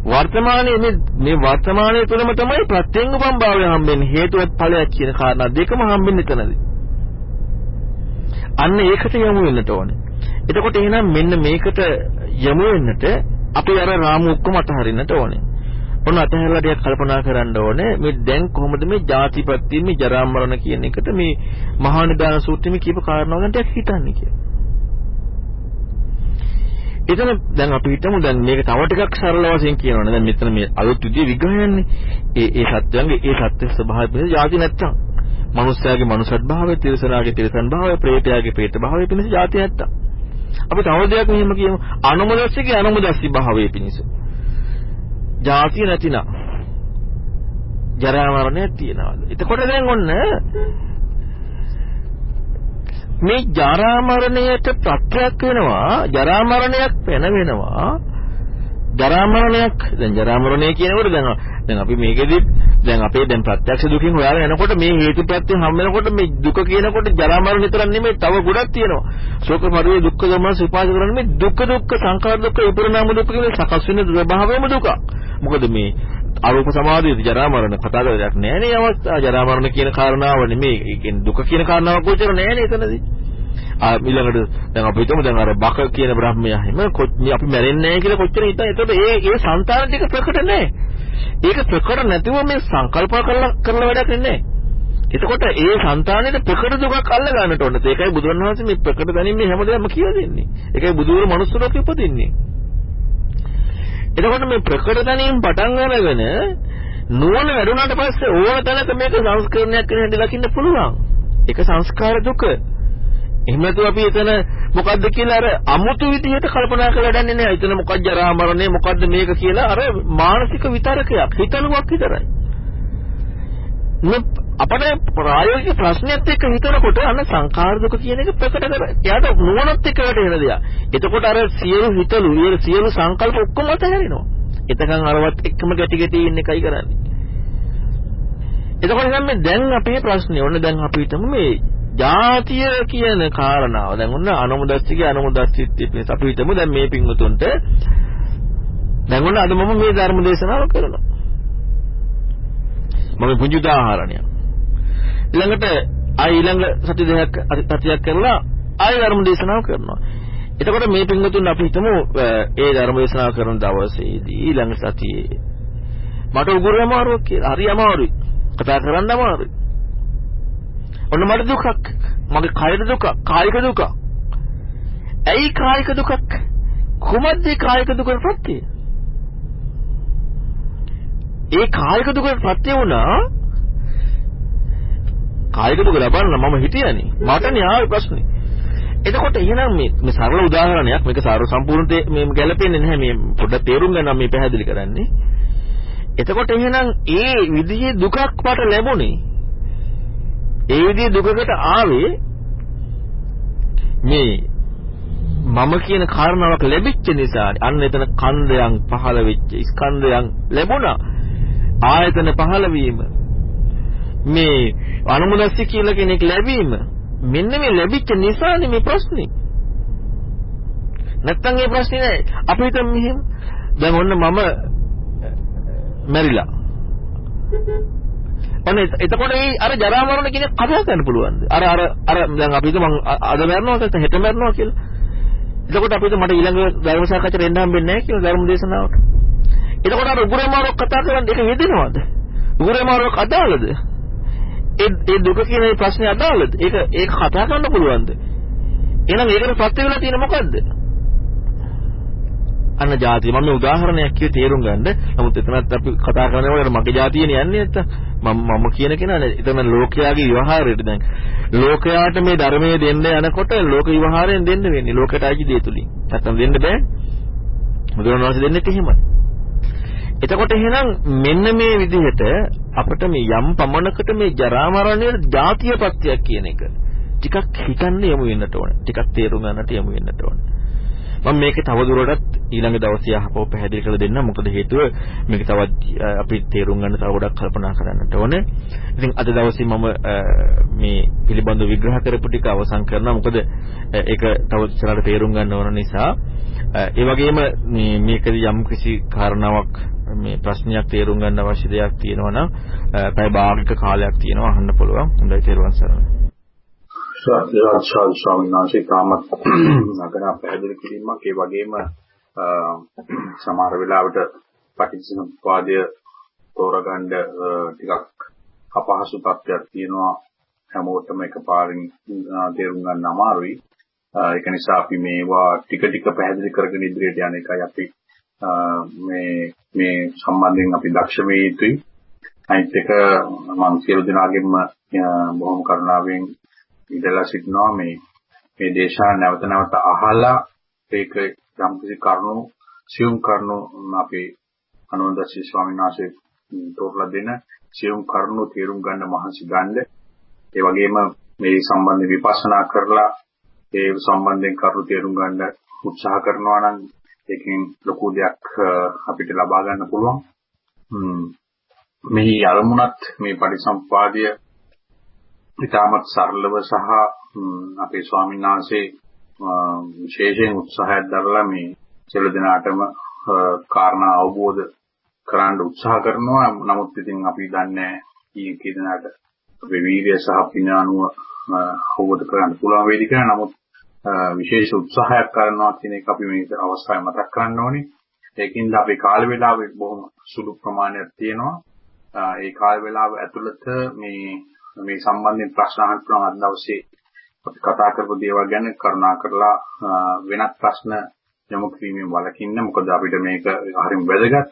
වර්තමානයේ මේ මේ වර්තමානයේ තුරම තමයි ප්‍රත්‍යංග සම්භාවය හම්බෙන්නේ. හේතුවත් ඵලයක් කියන කාරණා දෙකම හම්බෙන්නේ එතනදී. අන්න ඒකට යමු වෙන්නට ඕනේ. එතකොට එහෙනම් මෙන්න මේකට යමු වෙන්නට අපි අර රාමු ඔක්කොම අතහරින්නට ඕනේ. ඔන්න අතහැරලා ටිකක් කල්පනා කරන්න ඕනේ මේ දැන් කොහොමද මේ ජාතිපත්‍ය මේ ජරා මරණ කියන එකට මේ මහා නිදාන සූත්‍රයේ කියපු කාරණාව ගැන ටිකක් හිතන්නේ කියලා. එතන දැන් අපි හිතමු දැන් මේක තව ටිකක් සරල වශයෙන් කියනවනේ දැන් මෙතන මේ අලුත් විදිහේ විග්‍රහයන්නේ ඒ ඒ සත්‍යයන්ගේ ඒ සත්‍ය ස්වභාවය පිළිබඳ જાති නැත්තම් මනුස්සයාගේ මනුසත් භාවය තිරසනාගේ තිරසන් භාවය ප්‍රේතයාගේ ප්‍රේත භාවය පිණිස જાති නැත්තම් අපි තව දෙයක් මෙහෙම කියමු. අනුමදස්සිකේ අනුමදස්සි භාවයේ පිණිස. ජාතිය නැතිනම් ජරා මරණය තියනවාද? එතකොට දැන් ඔන්න මේ ජරා මරණයට ප්‍රත්‍යක් වෙනවා ජරා මරණයක් වෙන වෙනවා ජරා මරණයක් දැන් ජරා මරණය කියනකොට දැන් දැන් අපි මේකෙදි දැන් අපේ දැන් ප්‍රත්‍යක්ෂ දුකින් හොයාගෙන යනකොට මේ හේතුප්‍රත්‍ය හම් වෙනකොට මේ දුක කියනකොට ජරා මරණ විතරක් නෙමෙයි තව ගොඩක් තියෙනවා. ශෝක පරිවේ දුක්ඛ දෝමන සිපාස කරන්නේ මේ දුක්ඛ දුක්ඛ සංඛාර දුක්ඛ විපරිණාම දුක්ඛ කියන සකස් වෙන ස්වභාවයම දුක මොකද මේ අරූප සමාධියේදී ජරා මරණ කතා කරලා දෙයක් නැහැ නේ අවස්ථා. ජරා මරණ කියන කාරණාව නෙමෙයි. ඒ කියන්නේ දුක කියන කාරණාවක් කොච්චර නැහැ නේ එතනදී. ආ ඊළඟට දැන් අපි හිතමු දැන් අර බක කියන බ්‍රහ්මයා හිම කොච්චර අපි මැරෙන්නේ නැහැ කියලා කොච්චර හිතා. එතකොට ඒ ඒ సంతාන ටික ප්‍රකට නැහැ. ඒක ප්‍රකට නැතිව මේ සංකල්ප කරලා කරලා වැඩක් නැහැ. එතකොට ඒ సంతානෙට ප්‍රකට දුකක් අල්ල ගන්නට ඕනේ. ඒකයි බුදුන් වහන්සේ මේ ප්‍රකට දැනීම මේ හැමදේම කියලා දෙන්නේ. ඒකයි බුදුවරු මනුස්ස ලෝකෙ උපදින්නේ. එතකොට මේ ප්‍රකට දැනීම පටන් අරගෙන නුවණ වැඩුණාට පස්සේ ඕන තැනක මේක සංස්කරණයක් වෙන හැටි දකින්න පුළුවන්. ඒක සංස්කාර දුක. එහෙම නැතුව අපි එතන මොකද්ද කියලා අර අමුතු විදිහට කල්පනා කරලා දන්නේ නැහැ. එතන මොකක්ද ජරා මරණය මොකද්ද මේක කියලා අර මානසික විතරකයක් හිතනුවක් විතරයි. අපේ ප්‍රායෝගික ප්‍රශ්නයත් එක්ක හිතනකොට අන්න සංඛාර දුක කියන එක ප්‍රකට කර. එයාට නුවණත් එක්ක වැටෙන දෙයක්. එතකොට අර සියලු හිතලු, සියලු සංකල්ප ඔක්කොම අතහැරෙනවා. එතකන් අරවත් එක්කම ගැටි ගැටි ඉන්න එකයි කරන්නේ. එතකොට නම් මේ දැන් අපේ ප්‍රශ්නේ ඔන්න දැන් අපි හිතමු මේ ජාතිය කියන කාරණාව. දැන් ඔන්න අනුමුදස්සිගේ අනුමුදස්සිත් පිණිස අපි හිතමු දැන් මේ පින්වතුන්ට දැන් ඔන්න අද මම මේ ධර්ම දේශනාව කරනවා. මම පුංචි උදාහරණයක්. ඊළඟට ආ ඊළඟ සති දෙකක් සතියක් කරලා ආයෙ ධර්ම දේශනාව කරනවා. එතකොට මේ පින්වතුන් අපි හිතමු ඒ ධර්ම දේශනාව කරන දවසේදී ඊළඟ සතියේ මට උගුරු අමාරුවක් කියලා. හරි අමාරුයි. කතා කරන්න අමාරුයි. ඔන්න මට දුකක්. මගේ කයද දුක, කායික දුක. ඇයි කායික දුකක්? කුමද්ද කායික දුකට ප්‍රත්‍යය? ඒ කායික දුකට ප්‍රත්‍ය වුණා කායික දුක ලබන්න මම හිටියනේ. මටනේ ආවේ ප්‍රශ්නේ. එතකොට එහෙනම් මේ මේ සරල උදාහරණයක් මේක සාර සම්පූර්ණ මේ ගැලපෙන්නේ නැහැ මේ පොඩ්ඩක් තේරුම් ගන්න මේ පැහැදිලි කරන්නේ. එතකොට එහෙනම් ඒ විදිහේ දුකක් මට ලැබුණේ. ඒ විදිහේ දුකකට ආවේ මේ මම කියන කාරණාවක් ලැබිච්ච නිසා අන්න එතන කන්දයන් පහළ වෙච්ච ස්කන්ධයන් ලැබුණා. ආයතන පහළ වීම මේ අනුමුදස්සි කියලා කෙනෙක් ලැබීම මෙන්න මේ ලැබිච්ච නිසානේ මේ ප්‍රශ්නේ. නැත්තම් මේ ප්‍රශ්නේ නෑ. අපි හිතමු මෙහෙම. දැන් ඔන්න මම මැරිලා. ඔන්න එතකොට මේ අර ජරා මරණ කියන කතා කරන්න පුළුවන්ද? අර අර අර දැන් අපි හිතමු මං අද මැරෙනවා නැත්නම් හෙට මැරෙනවා කියලා. එතකොට අපි හිතමු මට ඊළඟ ධර්ම සාකච්ඡාවට එන්න හම්බෙන්නේ නැහැ කියලා ධර්ම දේශනාවට. එතකොට අර උගුරමාරක් කතා කරන්නේ ඒක යෙදෙනවද? උගුරමාරක් අදාළද? ඒ ඒ දුක කියන මේ ප්‍රශ්නේ අදාළද? ඒක ඒක කතා කරන්න පුළුවන්ද? එහෙනම් ඒකට ප්‍රත්‍ය වෙලා තියෙන මොකද්ද? අන්න જાතිය මම මේ උදාහරණයක් කිය තේරුම් ගන්න. නමුත් එතනත් අපි කතා කරනකොට මගේ જાතියනේ යන්නේ නැත්තම් මම මම කියන කෙනා නේ. එතන ලෝකයාගේ ව්‍යවහාරයට දැන් ලෝකයාට මේ ධර්මයේ දෙන්න යනකොට ලෝක ව්‍යවහාරයෙන් දෙන්න වෙන්නේ. ලෝකයට අයිති දේ තුලින්. නැත්තම් දෙන්න බෑ. බුදුරණවහන්සේ දෙන්නෙත් එහෙමයි. එතකොට එහෙනම් මෙන්න මේ විදිහට අපිට මේ යම් පමණකට මේ ජරා මරණය ජාතිය පත්‍යක් කියන එක ටිකක් හිතන්න යමු වෙන්නට ඕන. ටිකක් තේරුම් ගන්නට යමු වෙන්නට ඕන. මම මේක තවදුරටත් ඊළඟ දවසේ අහපව පැහැදිලි කරලා දෙන්න. මොකද හේතුව මේක තවත් අපි තේරුම් ගන්න තව ගොඩක් කල්පනා කරන්නට ඕනේ. ඉතින් අද දවසේ මම මේ පිළිබඳව විග්‍රහ කරපු ටික අවසන් කරනවා. මොකද ඒක තව ඉස්සරහට තේරුම් ගන්න ඕන නිසා. ඒ වගේම මේ මේකදී යම් කිසි කාරණාවක් මේ ප්‍රශ්නයක් තේරුම් ගන්න අවශ්‍ය දෙයක් තියෙනවා නම් පැය භාගික කාලයක් තියෙනවා අහන්න පුළුවන්. හොඳයි තේරුවන් සරණයි. සාදු ස්වාමීන් වහන්සේ තාමත් නගන පැහැදිලි කිරීමක්. ඒ වගේම සමහර වෙලාවට පටිච්චසමුප්පාදය තෝරගන්න ටිකක් අපහසු තත්ත්වයක් තියෙනවා. හැමෝටම එකපාරින් තේරුම් ගන්න අමාරුයි. ඒක නිසා අපි මේවා ටික ටික පැහැදිලි කරගෙන ඉදිරියට යන එකයි අපි මේ මේ සම්බන්ධයෙන් අපි දක්ෂ වෙ යුතුයි. අනිත් එක මම සියලු දෙනාගෙන්ම බොහොම කරුණාවෙන් ඉඳලා සිටිනවා මේ මේ දේශනා නැවත නැවත අහලා ඒක යම් කිසි කරුණු සියුම් කරුණු අපේ අනුන්දසි ස්වාමීන් වහන්සේ තෝරලා දෙන සියුම් කරුණු තේරුම් ගන්න මහන්සි ගන්න ඒ වගේම මේ සම්බන්ධ විපස්සනා කරලා ඒ සම්බන්ධයෙන් කරුණු තේරුම් ගන්න උත්සාහ කරනවා නම් ඒකෙන් ලොකු දෙයක් අපිට ලබා ගන්න පුළුවන්. මේ අරමුණත් මේ පරිසම්පාදය ඉතාමත් සරලව සහ අපේ ස්වාමීන් වහන්සේ විශේෂයෙන් උත්සාහයක් දරලා මේ සියලු දෙනාටම කාරණා අවබෝධ කරන්න උත්සාහ කරනවා. නමුත් ඉතින් අපි දන්නේ කී කී දෙනාට අපේ වීර්ය සහ පිනානුව අවබෝධ කරගන්න පුළුවන් වේද කියලා. නමුත් විශේෂ උත්සාහයක් කරනවා කියන එක අපි මේ අවස්ථාවේ මතක් කරන්න ඕනේ. ඒකින්ද අපේ කාල වේලාව බොහොම සුළු ප්‍රමාණයක් තියෙනවා. ඒ කාල වේලාව ඇතුළත මේ මේ සම්බන්ධයෙන් ප්‍රශ්න අහන්න පුළුවන් අද දවසේ අපි කතා කරපු දේවල් ගැන කරුණා කරලා වෙනත් ප්‍රශ්න යොමු කිරීමෙන් වළකින්න. මොකද අපිට මේක හරිම වැදගත්.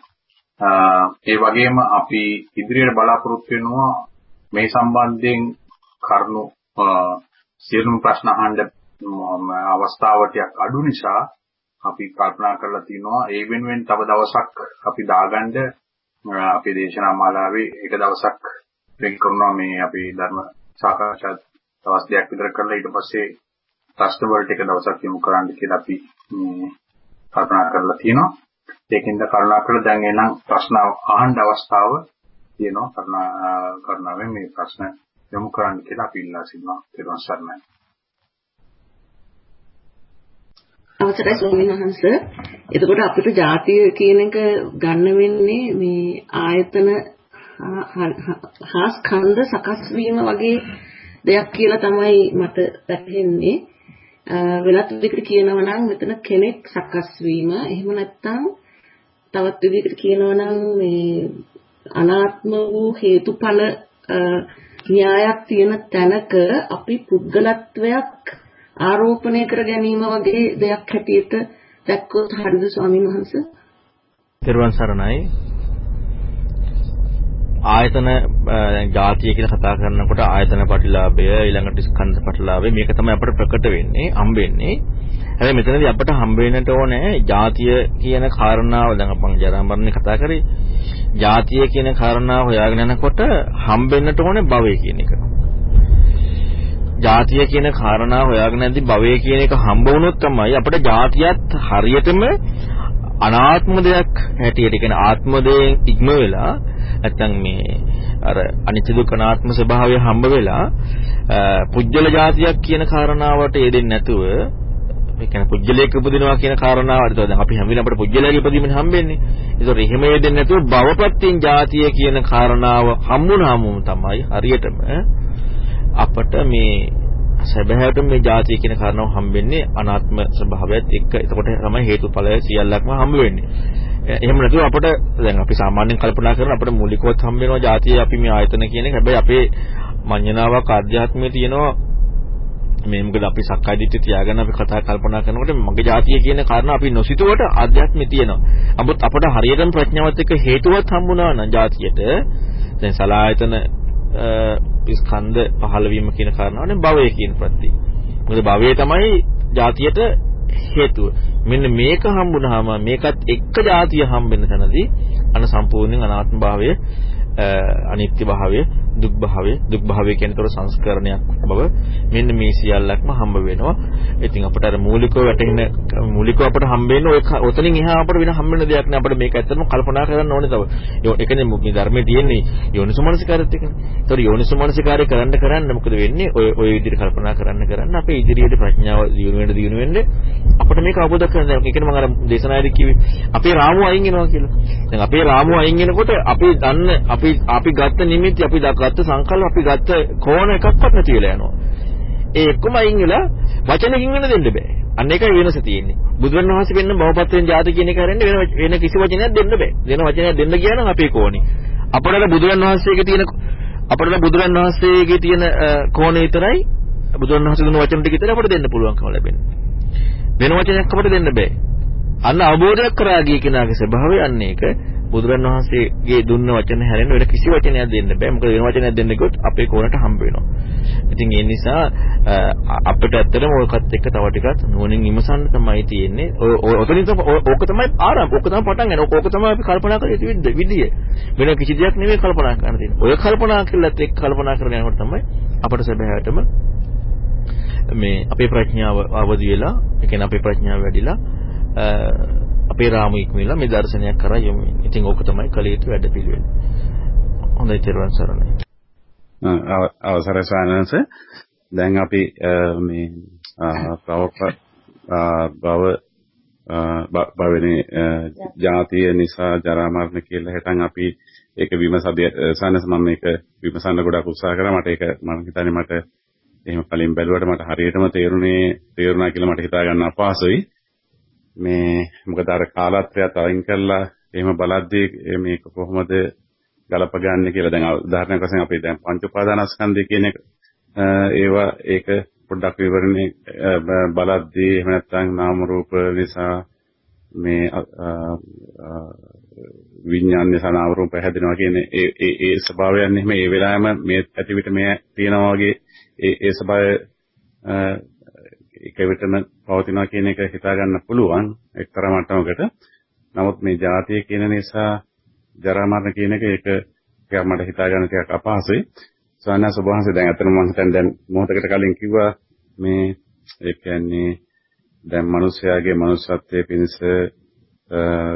ඒ වගේම අපි ඉදිරියට බලාපොරොත්තු වෙනවා මේ සම්බන්ධයෙන් කරුණු සියලුම ප්‍රශ්න අහන්න අවස්ථාව ටිකක් අඩු නිසා අපි කල්පනා කරලා තිනවා ඒ වෙනුවෙන් තව දවසක් අපි දාගන්න අපේ දේශනා මාලාවේ එක දවසක් වෙන් කරනවා මේ අපේ ධර්ම සාකච්ඡා දවස් දෙකක් විතර කරලා ඊට පස්සේ ප්‍රශ්න වලට එක දවසක් යොමු කරන්න කියලා අපි මේ කල්පනා කරලා තියෙනවා. ඒකින්ද කරුණාකරලා දැන් එනම් ප්‍රශ්න අහන්න අවස්ථාව තියෙනවා. කරුණා කරුණාවෙන් මේ ප්‍රශ්න යොමු කරන්න කියලා අපි ඉල්ලා සිටිනවා. ඊට පස්සේ අවසරයි ස්වාමීන් වහන්ස. එතකොට අපිට ಜಾතිය කියන එක ගන්න වෙන්නේ මේ ආයතන හා ස්කන්ධ සකස් වීම වගේ දෙයක් කියලා තමයි මට වැටහෙන්නේ. වෙනත් විදිහකට කියනවා නම් මෙතන කෙනෙක් සකස් වීම එහෙම නැත්නම් තවත් විදිහකට කියනවා නම් මේ අනාත්ම වූ හේතුඵල න්‍යායක් තියෙන තැනක අපි පුද්ගලත්වයක් ආරෝපණය කර ගැනීම වගේ දෙයක් හැටියට දැක්කොත් හරිද ස්වාමීන් වහන්සේ? තෙරුවන් සරණයි. ආයතන ධාතිය කියලා කතා කරනකොට ආයතන ප්‍රතිලාභය ඊළඟට ස්කන්ධ ප්‍රතිලාභය මේක තමයි අපට ප්‍රකට වෙන්නේ හම්බෙන්නේ. හැබැයි මෙතනදී අපට හම්බ වෙන්නට ඕනේ ධාතිය කියන කාරණාව දැන් අපන් ජරා මරණේ කතා කරේ. ධාතිය කියන කාරණාව හොයාගෙන යනකොට හම්බෙන්නට ඕනේ භවය කියන එක. ධාතිය කියන කාරණාව හොයාගෙන යද්දී භවය කියන එක හම්බ වුණොත් තමයි අපට ධාතියත් හරියටම අනාත්ම දෙයක් හැටියට කියන ආත්ම දෙයෙන් ඉක්ම වෙලා නැත්තම් මේ අර අනිත්‍ය දුක්ඛ අනාත්ම ස්වභාවය හම්බ වෙලා පුජ්‍යල જાතියක් කියන කාරණාවට යෙදෙන්නේ නැතුව ඒ කියන්නේ පුජ්‍යලයක උපදිනවා කියන කාරණාවට දැන් අපි හැම වෙලේම අපිට පුජ්‍යලයක ඉපදීමෙන් හම්බෙන්නේ. ඒතකොට එහෙම යෙදෙන්නේ නැතුව භවපත්‍යෙන් જાතිය කියන කාරණාව හම්බුනාම තමයි හරියටම අපට මේ සැබෑවටම මේ જાතිය කියන කාරණාව හම්බෙන්නේ අනාත්ම ස්වභාවයත් එක්ක. එතකොට තමයි හේතුඵලය සියල්ලක්ම හම්බ වෙන්නේ. එහෙම නැතුව අපිට දැන් අපි සාමාන්‍යයෙන් කල්පනා කරන අපිට මූලිකවත් හම්බ වෙනවා જાතිය අපි මේ ආයතන කියන එක. හැබැයි අපේ මඤ්ඤණාවක් ආධ්‍යාත්මයේ තියෙනවා මේ මොකද අපි සක්කාය දිට්ඨිය තියාගෙන අපි කතා කල්පනා කරනකොට මගේ જાතිය කියන කාරණා අපි නොසිතුවට ආධ්‍යාත්මය තියෙනවා. නමුත් අපට හරියටම ප්‍රඥාවත් එක්ක හේතුවත් හම්බුණා නම් જાතියට දැන් සලායතන ස්කන්ධ පහළ වීම කියන කාරණාවනේ භවය කියන ප්‍රත්‍ය. මොකද භවය තමයි ಜಾතියට හේතුව. මෙන්න මේක හම්බුනහම මේකත් එක්ක ಜಾතිය හම්බෙන්න තැනදී අන සම්පූර්ණයෙන් අනාත්ම භාවය අනිත්‍ය භාවය දුක් භාවය දුක් භාවය කියන්නේ තොර සංස්කරණයක් බව මෙන්න මේ සියල්ලක්ම හම්බ වෙනවා. ඉතින් අපිට අර මූලිකව වැටෙන මූලිකව අපිට හම්බ වෙන ඔය ඔතනින් එහා අපිට වෙන හම්බ වෙන දෙයක් නෑ. අපිට මේක ඇත්තටම කල්පනා කරන්න ඕනේ තව. ඒකනේ මේ ධර්මයේ තියෙන්නේ යෝනිසුමනසිකාරයත් එකනේ. ඒතොර යෝනිසුමනසිකාරය කරන්න කරන්න මොකද වෙන්නේ? ඔය ඔය විදිහට කල්පනා කරන්න කරන්න අපේ ඉදිරියට ප්‍රඥාව දියුණු වෙන්න දියුණු වෙන්න අපිට මේක අවබෝධ කරගන්න. ඒ කියන්නේ මම අර දේශනාවේදී කිව්වේ අපේ රාමුව අයින් වෙනවා කියලා. දැන් අපේ රාමුව අයින් වෙනකොට අපි දන්න අපි අපි ගත්ත නිමිති අපි ගත්ත සංකල්ප අපි ගත්ත කෝණ එකක්වත් නැති වෙලා යනවා. ඒ එක්කම අයින් වෙලා වචනකින් වෙන දෙන්න බෑ. අන්න ඒකයි වෙනස තියෙන්නේ. බුදුන් වහන්සේ වෙන්න බවපත්යෙන් ජාති කියන එක හැරෙන්න වෙන වෙන කිසි වචනයක් දෙන්න බෑ. වෙන වචනයක් දෙන්න ගියා නම් අපේ කෝණේ. අපරල බුදුන් වහන්සේගේ තියෙන අපරල බුදුන් වහන්සේගේ තියෙන කෝණේ විතරයි බුදුන් වහන්සේ දුන්න වචන ටික විතරයි අපිට දෙන්න පුළුවන්කම ලැබෙන්නේ. වෙන වචනයක් අපිට දෙන්න බෑ. අන්න අවබෝධයක් කරා ගිය කෙනාගේ ස්වභාවය අන්න ඒක බුදුරන් වහන්සේගේ දුන්න වචන හැරෙන්න වෙන කිසි වචනයක් දෙන්න බෑ. මොකද වෙන වචනයක් දෙන්න ගියොත් අපේ කෝණට හම්බ වෙනවා. ඉතින් ඒ නිසා අපිට ඇත්තටම ඔයකත් එක්ක තව ටිකක් නුවණින් විමසන්න තමයි තියෙන්නේ. ඔය ඔතනින් ඕක තමයි ආරම්භ. ඕක තමයි පටන් ගන්න. ඕක තමයි අපි කල්පනා කරේ යුතු විදිය. වෙන කිසි දෙයක් නෙමෙයි කල්පනා කරන්න තියෙන්නේ. ඔය කල්පනා කළත් එක්ක කල්පනා කරගෙන යනකොට තමයි අපට සැබෑවටම මේ අපේ ප්‍රඥාව අවදි වෙලා, ඒ කියන්නේ අපේ ප්‍රඥාව වැඩිලා අපේ රාමු ඉක්මනලා මේ දර්ශනයක් කරා යමු. ඉතින් ඕක තමයි කල යුතු වැඩපිළිවෙල. හොඳයි තෙරුවන් සරණයි. අවසරයි ස්වාමීනන්ස. දැන් අපි මේ ප්‍රවක බව බවනේ ජාතිය නිසා ජරා මරණ කියලා හිතන් අපි ඒක විමසබිය සනස මම මේක විමසන්න ගොඩක් උත්සාහ කරා මට ඒක මම හිතන්නේ මට එහෙම කලින් බැලුවට මට හරියටම තේරුනේ තේරුණා කියලා මට හිතා ගන්න අපහසුයි. මේ මොකද අර කාලත්‍රයත් අයින් කරලා එහෙම බලද්දී මේක කොහොමද ගලපගන්නේ කියලා දැන් උදාහරණයක් වශයෙන් අපි දැන් පංච උපාදානස්කන්ධය කියන එක ඒවා ඒක පොඩ්ඩක් විවරණේ බලද්දී එහෙම නැත්නම් නාම රූප නිසා මේ විඥාන්‍ය සනාවරුම් පැහැදෙනවා කියන ඒ ඒ ඒ ස්වභාවයන් එහෙම ඒ වෙලාවෙම මේ ඇතිවිට මේ තියෙනවා වගේ ඒ ඒ ස්වභාවය එක විටම පවතිනවා කියන එක හිතා ගන්න පුළුවන් එක්තරා මට්ටමකට. නමුත් මේ ජාතිය කියන නිසා ජරා මරණ කියන එක ඒක ටිකක් මට හිතා ගන්න ටිකක් අපහසුයි. සාමාන්‍ය සබහන්සේ දැන් අතන මම හිතන්නේ දැන් මොහොතකට කලින් කිව්වා මේ ඒ කියන්නේ දැන් මිනිස්යාගේ මනුස්සත්වයේ පිණිස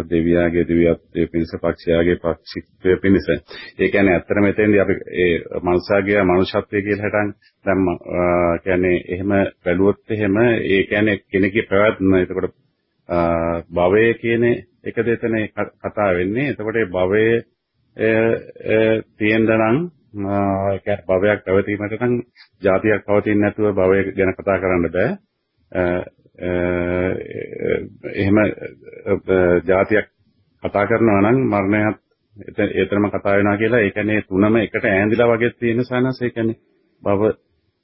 දෙවියාගේ දෙවියත්වයේ පිණිස පක්ෂයාගේ පක්ෂිත්වයේ පිණිස. ඒ කියන්නේ ඇත්තට මෙතෙන්දී අපි ඒ මනුස්සයාගේ මනුෂ්‍යත්වයේ කියලා හිතන් දැන් කියන්නේ එහෙම බැලුවොත් එහෙම ඒ කියන්නේ කෙනෙක්ගේ පැවැත්ම. එතකොට භවය කියන එක දෙතන කතා වෙන්නේ. එතකොට ඒ භවය තියෙන්න නම් භවයක් පැවතීමට නම් જાතියක් පවතින්නේ නැතුව භවය ගැන කතා කරන්න බෑ. එහෙම જાතියක් කතා කරනවා නම් මරණයත් එතරම් කතා වෙනවා කියලා ඒ කියන්නේ තුනම එකට ඈඳිලා වගේ තියෙන සනස ඒ කියන්නේ බව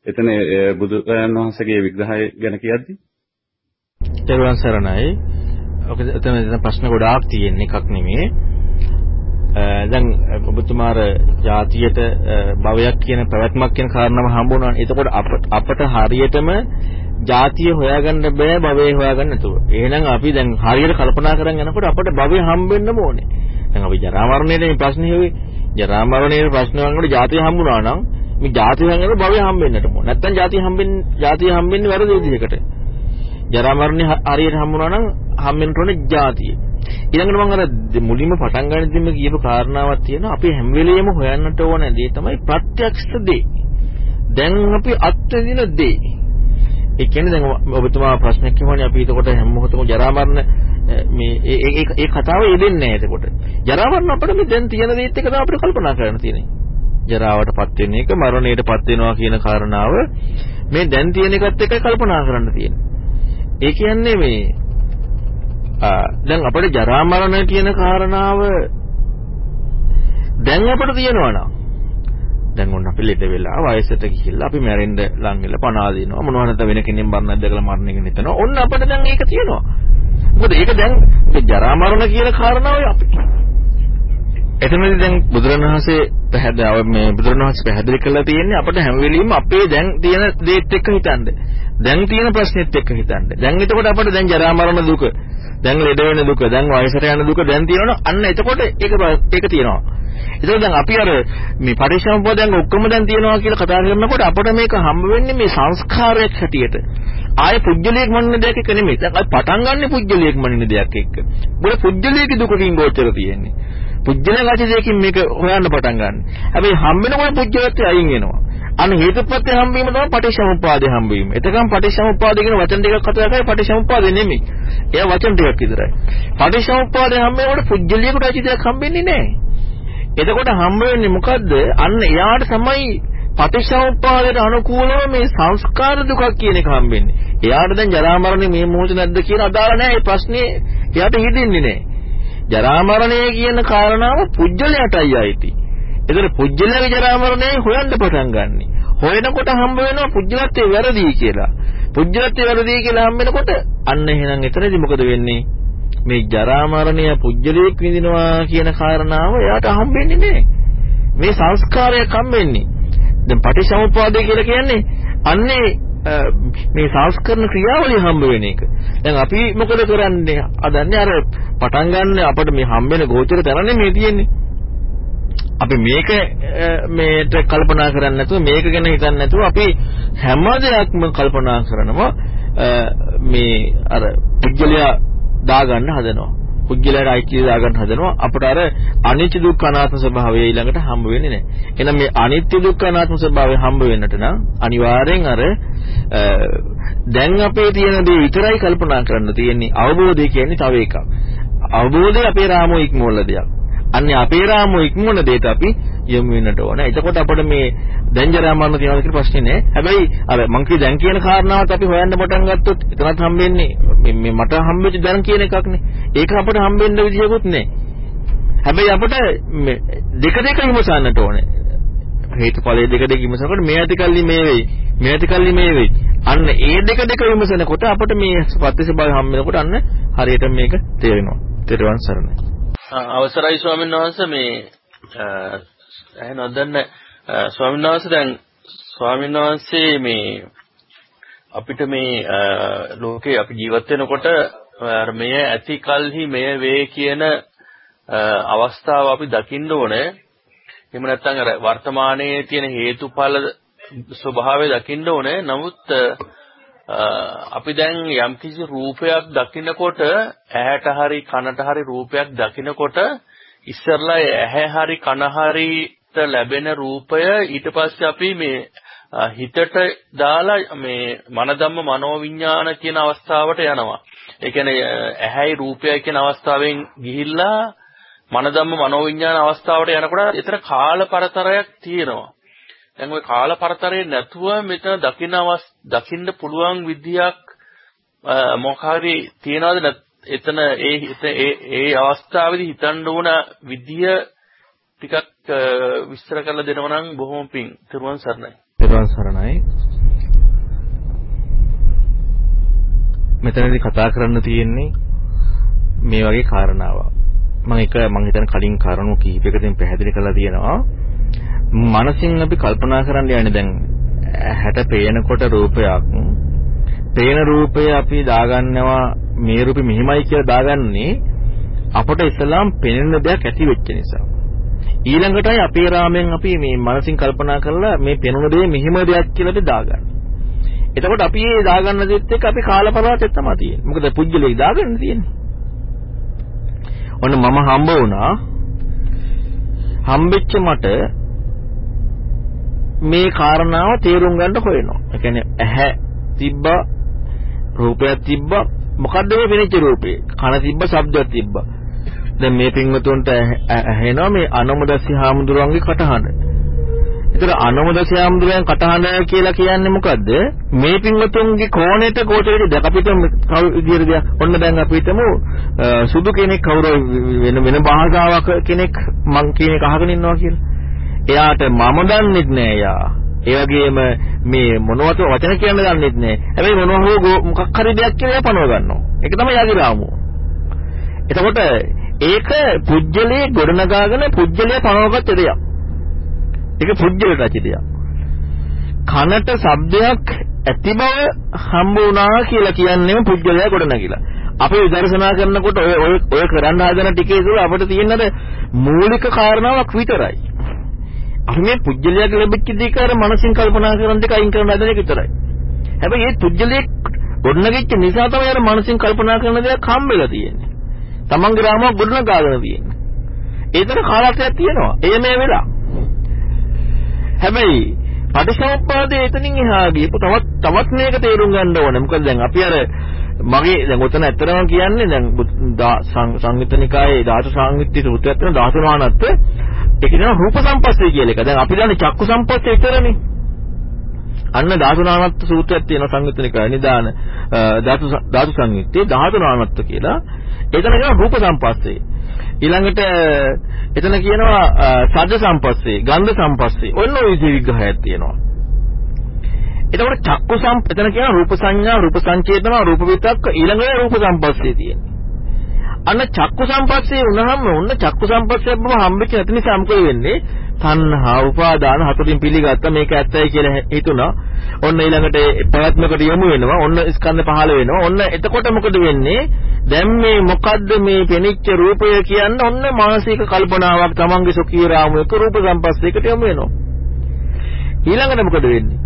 එතන බුදුරජාණන් වහන්සේගේ විග්‍රහය ගැන කියද්දි තෙරුවන් සරණයි. ඔක එතන ප්‍රශ්න ගොඩාක් තියෙන එකක් නෙමෙයි. දැන් ඔබතුමාර જાතියට භවයක් කියන පැවැත්මක් කියන කාරණාව හම්බුණා. එතකොට අපට හරියටම ජාතිය හොයාගන්න බෑ භවය හොයාගන්න නැතුව. එහෙනම් අපි දැන් හරියට කල්පනා කරන් යනකොට අපට භවය හම්බෙන්නම ඕනේ. දැන් අපි ජරා මරණයේ මේ ප්‍රශ්නේ හොවේ. ජරා මරණයේ ප්‍රශ්න වංගුණ ජාතිය හම්බුනා නම් මේ ජාතිය හංගන භවය හම්බෙන්නට ඕනේ. නැත්තම් ජාතිය හම්බෙන්නේ ජාතිය හම්බෙන්නේ වැරදි විදිහකට. ජරා මරණේ හරියට හම්බුනා නම් හම්බෙන්න ඕනේ ජාතිය. ඊළඟට මම අර මුලින්ම පටන් ගන්නදිම කියපු කාරණාවක් තියෙනවා අපි හැම වෙලෙම හොයන්නට ඕන දේ තමයි ප්‍රත්‍යක්ෂ දේ. දැන් අපි අත්විඳින දේ. ඒ කියන්නේ දැන් ඔබතුමා ප්‍රශ්නයක් කියවනේ අපි එතකොට හැම මොහොතකම ජරා මරණ මේ ඒ ඒ ඒ කතාව එදෙන්නේ නැහැ එතකොට. ජරා මරණ අපිට මේ දැන් තියෙන දේත් එක තමයි අපිට කල්පනා කරන්න තියෙන්නේ. ජරාවටපත් වෙන එක මරණයටපත් වෙනවා කියන කාරණාව මේ දැන් තියෙන එකත් එක්ක කල්පනා කරන්න තියෙන්නේ. ඒ කියන්නේ මේ දැන් අපිට ජරා මරණ කියන කාරණාව දැන් අපිට තියෙනවා නම් දැන් ඔන්න අපි ලෙඩ වෙලා වයසට ගිහිල්ලා අපි මැරෙන්න ලං වෙලා පණ ආදිනවා මොනවා නැත්නම් වෙන කෙනෙක් මරණක් දැකලා මරණ එක හිතනවා ඔන්න අපිට දැන් ඒක තියෙනවා. මොකද ඒක දැන් මේ ජරා මරණ කියන කාරණාව අපි. එතනදී දැන් බුදුරණවහන්සේ පැහැදිලිව මේ බුදුරණවහන්සේ පැහැදිලි කරලා තියෙන්නේ අපිට හැම වෙලෙම අපේ දැන් තියෙන දේත් එක්ක හිතන්න. දැන් තියෙන ප්‍රශ්නෙත් එක්ක හිතන්න. දැන් එතකොට අපිට දැන් ජරා මරණ දුක දැන් ලෙඩ වෙන දුක දැන් වයසට යන දුක දැන් තියෙනවනේ. අන්න එතකොට ඒක ඒක තියෙනවා. ඒතකොට දැන් අපි අර මේ පරිශ්‍රමපදයන් ඔක්කොම දැන් තියෙනවා කියලා කතා කරනකොට අපිට මේක හම්බ වෙන්නේ මේ සංස්කාරයක් හැටියට. ආයේ පුජ්‍යලයක් මනින දෙයක් එක නෙමෙයි. දැන් අපි පටන් ගන්න පුජ්‍යලයක් මනින දෙයක් එක්ක. මොකද පුජ්‍යලයේ දුකකින් ගෝචර තියෙන්නේ. පුජ්‍යල ගතියකින් මේක හොයන්න පටන් ගන්න. හැබැයි හම්බෙනකොට පුජ්‍යලත්වය අයින් වෙනවා. අන්න හේතුප්‍රත්‍ය හම්බවීම තමයි පටිච්චසමුප්පාදේ හම්බවීම. එතකම් පටිච්චසමුප්පාද කියන වචන දෙකක් කතා කරලා පටිච්චසමුප්පාදේ නෙමෙයි. එයා වචන ටිකක් විතරයි. පටිච්චසමුප්පාදේ හම්බෙනකොට පුජ්‍යලියකට ඇති දෙයක් හම්බෙන්නේ නැහැ. එතකොට හම්බ වෙන්නේ මොකද්ද? අන්න එයාට තමයි පටිච්චසමුප්පාදයට අනුකූලව මේ සංස්කාර දුක කියන එක හම්බෙන්නේ. එයාට දැන් ජරා මරණය මේ මොහොතේ නැද්ද කියලා අදාළ නැහැ. ඒ ප්‍රශ්නේ එයාට හිතෙන්නේ නැහැ. ජරා මරණය කියන කාරණාව පුජ්‍යලයටයි ආйти. ඒතර පුජ්‍යලයේ ජරා මරණය හොයන්න පටන් ගන්නයි. හොයනකොට හම්බ වෙනවා පුජ්‍යලත්වයේ වැරදි කියලා. පුජ්‍යලත්වයේ වැරදි කියලා හම්බ වෙනකොට අන්න එහෙනම් එතනදී මොකද වෙන්නේ? මේ ජරා මරණය පුජ්‍යලයක් විඳිනවා කියන කාරණාව එයාට හම්බෙන්නේ නැහැ. මේ සංස්කාරයක් හම්බෙන්නේ. දැන් පටිච්චසමුප්පාදය කියලා කියන්නේ අන්නේ මේ සංස්කරණ ක්‍රියාවලිය හම්බ වෙන එක. දැන් අපි මොකද කරන්නේ? අදන්නේ අර පටන් ගන්න අපිට මේ හම්බෙන ගෝචර තැනනේ මේ තියෙන්නේ. අපි මේක මේට කල්පනා කරන්නේ නැතුව මේක ගැන හිතන්නේ නැතුව අපි හැම දෙයක්ම කල්පනා කරනවා මේ අර පුජ්‍යලයා දාගන්න හදනවා. පුද්ගලයාට අයිතිය දාගන්න හදනවා. අපට අර අනිත්‍ය දුක්ඛ අනාත්ම ස්වභාවය ඊළඟට හම්බ වෙන්නේ නැහැ. එහෙනම් මේ අනිත්‍ය දුක්ඛ අනාත්ම ස්වභාවය හම්බ වෙන්නට නම් අනිවාර්යෙන් අර දැන් අපේ තියෙන දේ විතරයි කල්පනා කරන්න තියෙන්නේ. අවබෝධය කියන්නේ තව එකක්. අවබෝධය අපේ රාමෝ ඉක්මවල දෙයක්. අන්නේ අපේ රාමෝ ඉක්මවන දෙයට අපි යොමු වෙන්නට ඕන. එතකොට අපිට මේ දැන් ජරා මරණ තියනවාද කියලා ප්‍රශ්නේ නෑ. හැබැයි අර මං කිය දැන් කියන කාරණාවත් අපි හොයන්න පටන් ගත්තොත් එතනත් හම්බෙන්නේ මේ මට හම්බෙච්ච දැන් කියන එකක්නේ. ඒක අපිට හම්බෙන්න විදියකුත් නෑ. හැබැයි අපිට දෙක දෙක විමසන්නට ඕනේ. හේතුඵලයේ දෙක දෙක විමසනකොට මේ ඇතිකල්ලි මේ වෙයි. මේ ඇතිකල්ලි මේ වෙයි. අන්න ඒ දෙක දෙක විමසනකොට අපිට මේ ප්‍රතිසභාව හම් වෙනකොට අන්න හරියට මේක තේරෙනවා. තේරුවන් සරණයි. අවසරයි ස්වාමීන් වහන්සේ මේ එහෙනම් දැන් ස්වාමීන් වහන්සේ දැන් ස්වාමීන් වහන්සේ මේ අපිට මේ ලෝකේ අපි ජීවත් වෙනකොට මෙය ඇති කල්හි මෙය වේ කියන අවස්ථාව අපි දකින්න ඕනේ. එහෙම නැත්නම් අර වර්තමානයේ තියෙන හේතුඵල ස්වභාවය දකින්න ඕනේ. නමුත් අපි දැන් යම්කිසි රූපයක් දකිනකොට ඇහැට හරි කනට හරි රූපයක් දකිනකොට ඉස්සරලා ඇහැ හරි කන හරිට ලැබෙන රූපය ඊට පස්සේ අපි මේ හිතට දාලා මේ මනදම්ම මනෝවිඤ්ඤාණ කියන අවස්ථාවට යනවා. ඒ කියන්නේ ඇහැයි රූපයයි කියන අවස්ථාවෙන් ගිහිල්ලා මනදම්ම මනෝවිඤ්ඤාණ අවස්ථාවට යනකොට එතන කාල පරතරයක් තියෙනවා. දැන් ওই කාල පරතරේ නැතුව මෙතන දකින්න දකින්න පුළුවන් විදියක් මොකහරි තියනවද එතන ඒ ඒ අවස්ථාවේදී හිතන්න ඕන විදිය ටිකක් විස්තර කරලා දෙනවා නම් බොහොම පිං. ත්‍රිවන් සරණයි. ත්‍රිවන් සරණයි. මෙතනදී කතා කරන්න තියෙන්නේ මේ වගේ කාරණාවක්. මම එක මම හිතන කලින් කරුණු කිහිපයකින් පැහැදිලි කරලා තියෙනවා. මනසින් අපි කල්පනා කරන්න යන්නේ දැන් හැට පේනකොට රූපයක් පේන රූපය අපි දාගන්නවා මේ රූපෙ මෙහිමයි කියලා දාගන්නේ අපට ඉස්ලාම් පෙනෙන දෙයක් ඇති වෙච්ච නිසා. ඊළඟටයි අපේ රාමයෙන් අපි මේ මනසින් කල්පනා කරලා මේ පෙනුන දේ මෙහිම දෙයක් කියලා අපි දාගන්නේ. එතකොට අපි මේ දාගන්න දෙත් එක්ක අපි කාලපරාසෙත් තමයි තියෙන්නේ. මොකද පුජ්‍යලේ දාගන්න තියෙන්නේ. ඔන්න මම හම්බ වුණා. හම්බෙච්ච මට මේ කාරණාව තේරුම් ගන්න හොයනවා. ඒ කියන්නේ ඇහැ තිබ්බා රූපයක් තිබ්බා මොකද්ද මේ වෙනිච්ච රූපේ? කන තිබ්බා ශබ්දයක් තිබ්බා. දැන් මේ පින්වතුන්ට ඇහෙනවා මේ අනමදස්සි හාමුදුරුවන්ගේ කටහඬ. ඒතර අනමදස්සි හාමුදුරුවන් කටහඬ කියලා කියන්නේ මොකද්ද? මේ පින්වතුන්ගේ කෝණයට කෝටරේ දැක අපිට කවු විදියට දෙයක්. ඔන්න දැන් අපි හිතමු සුදු කෙනෙක් කවුරු වෙන වෙන භාෂාවක කෙනෙක් මං කියන එක අහගෙන ඉන්නවා කියලා. එයාට මම දන්නෙත් නෑ යා. ඒ වගේම මේ මොනවද වචන කියන්න දන්නෙත් නෑ. හැබැයි මොනවා හෝ මොකක් හරි දෙයක් කියලා පනව ගන්නවා. ඒක තමයි යාගේ රාමුව. එතකොට ඒක පුජ්‍යලයේ ගොඩනගාගෙන පුජ්‍යලයේ පනවගත්ත දෙයක්. ඒක පුජ්‍යල රචිතයක්. කනට ශබ්දයක් ඇති බව හම්බ වුණා කියලා කියන්නේම පුජ්‍යලයා ගොඩනගිලා. අපි විදර්ශනා කරනකොට ඔය ඔය ඔය කරන්න හදන ටිකේ තුල අපිට තියෙන මූලික කාරණාවක් විතරයි. අපි මේ පුජ්‍යලයාට ලැබිච්ච දෙක අර මනසින් කල්පනා කරන දෙක අයින් කරන හදන එක විතරයි. හැබැයි මේ පුජ්‍යලයේ ගොඩනගෙච්ච නිසා තමයි අර මනසින් කල්පනා කරන දේක් හම්බෙලා තියෙන්නේ. තමන්ගේ රාමුවක් ගොඩනගාගෙන තියෙන්නේ. ඒතර කාලත්වයක් තියෙනවා. ඒ මේ වෙලා. හැබැයි පටිච්චසමුප්පාදයේ එතනින් එහා ගියපු තවත් තවත් මේක තේරුම් ගන්න ඕනේ. මොකද දැන් අපි අර මගේ දැන් ඔතන ඇත්තටම කියන්නේ දැන් සංයුත්තනිකායේ ධාතු සංයුත්ති සූත්‍රයක් තියෙන ධාතු නානත්ව ඒක කියන රූප සම්පස්සේ කියලා එක. දැන් අපි දන්නේ චක්කු සම්පස්සේ විතරනේ. අන්න ධාතු නානත්ව සූත්‍රයක් තියෙන සංයුත්තනිකාය නිදාන ධාතු ධාතු සංයුත්තේ ධාතු නානත්ව කියලා. එතන කියනවා රූප සම්පස්සේ. ඊළඟට එතන කියනවා සද්ද සම්පස්සේ, ගන්ධ සම්පස්සේ. ඔන්න ඔය විග්‍රහයක් තියෙනවා. එතකොට චක්කු සම්ප එතන කියනවා රූප සංඥා, රූප සංචේතන, රූප විතක්ක ඊළඟට රූප සම්පස්සේ තියෙන්නේ. අන්න චක්කු සම්පස්සේ වුණාම ඔන්න චක්කු සම්පස්සේ බව හම්බෙච්ච නැති නිසා මොකද වෙන්නේ? තණ්හා උපාදාන හතරින් පිළිගත්ත මේක ඇත්තයි කියලා හිතුණා. ඔන්න ඊළඟට පැවැත්මකට යොමු වෙනවා. ඔන්න ස්කන්ධ පහළ වෙනවා. ඔන්න එතකොට මොකද වෙන්නේ? දැන් මේ මොකද්ද මේ පෙනිච්ච රූපය කියන්න ඔන්න මානසික කල්පනාවක් තමන්ගේ සොකී රාමුවක රූප සම්පස්සයකට යොමු වෙනවා. ඊළඟට මොකද වෙන්නේ?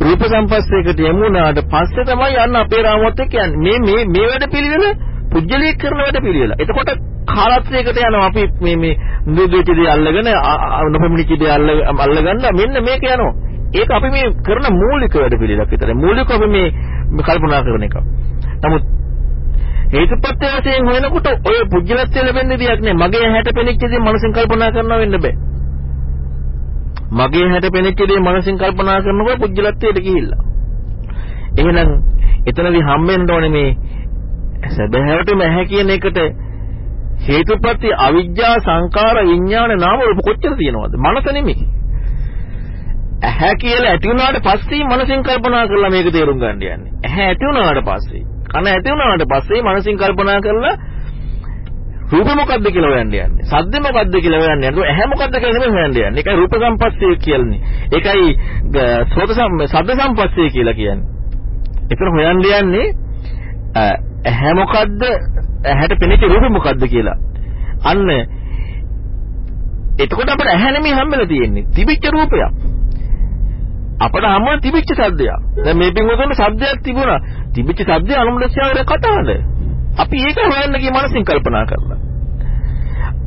රූප සම්පස්සයකට යමු වුණාට පස්සේ තමයි යන්න අපේ රාමුවත් එක්ක යන්නේ. මේ මේ මේ වැඩ පිළිවෙල පුජ්‍යලීක කරන වැඩ පිළිවෙල. එතකොට කාලත්‍රයකට යනවා අපි මේ මේ නුදුච්ච දේ අල්ලගෙන නොපෙමිණිච්ච දේ අල්ලගන්න මෙන්න මේක යනවා. ඒක අපි මේ කරන මූලික වැඩ පිළිවෙලක් විතරයි. මූලික අපි මේ කල්පනා කරන එක. නමුත් හේතුපත්‍ය වශයෙන් හොයනකොට ඔය පුජ්‍යලත්වය ලැබෙන්නේ දෙයක් නෑ. මගේ හැට පෙනිච්ච දේ මනසින් කල්පනා කරනවා වෙන්න බෑ. මගේ හැට පෙනිච්ච දේ මනසින් කල්පනා කරනකොට පුජ්‍යලත්වයට ගිහිල්ලා. එහෙනම් එතනදී හම්බෙන්න ඕනේ මේ සැබෑවටම ඇහැ කියන එකට හේතුපත්‍ය අවිජ්ජා සංකාර විඥාන නාම රූප කොච්චර තියෙනවද? මනස නෙමෙයි. ඇහැ කියලා ඇති වුණාට පස්සේ මනසින් කල්පනා කරලා මේක තේරුම් ගන්න යන්නේ. ඇහැ ඇති වුණාට පස්සේ, කන ඇති වුණාට පස්සේ මනසින් කල්පනා කරලා රූප මොකද්ද කියලා හොයන්න යන්නේ. සද්ද මොකද්ද කියලා හොයන්න යන්නේ. ඇහැ මොකද්ද කියලා නෙමෙයි හොයන්න යන්නේ. ඒකයි රූප සම්පස්සේ කියන්නේ. ඒකයි සෝත සද්ද සම්පස්සේ කියලා කියන්නේ. ඒතර හොයන්න යන්නේ ඇහැ මොකද්ද? ඇහැට පෙනෙච්ච රූප මොකද්ද කියලා. අන්න එතකොට අපිට ඇහැ නෙමෙයි හම්බෙලා තියෙන්නේ. තිබිච්ච රූපයක්. අපට හම්බ තිබිච්ච සද්දයක්. දැන් මේ පින්වතුන් සද්දයක් තිබුණා. තිබිච්ච සද්දේ අනුමලස්යාවේ කතාවද? අපි ඒක හොයන්න ගිය මනසින් කල්පනා කරලා.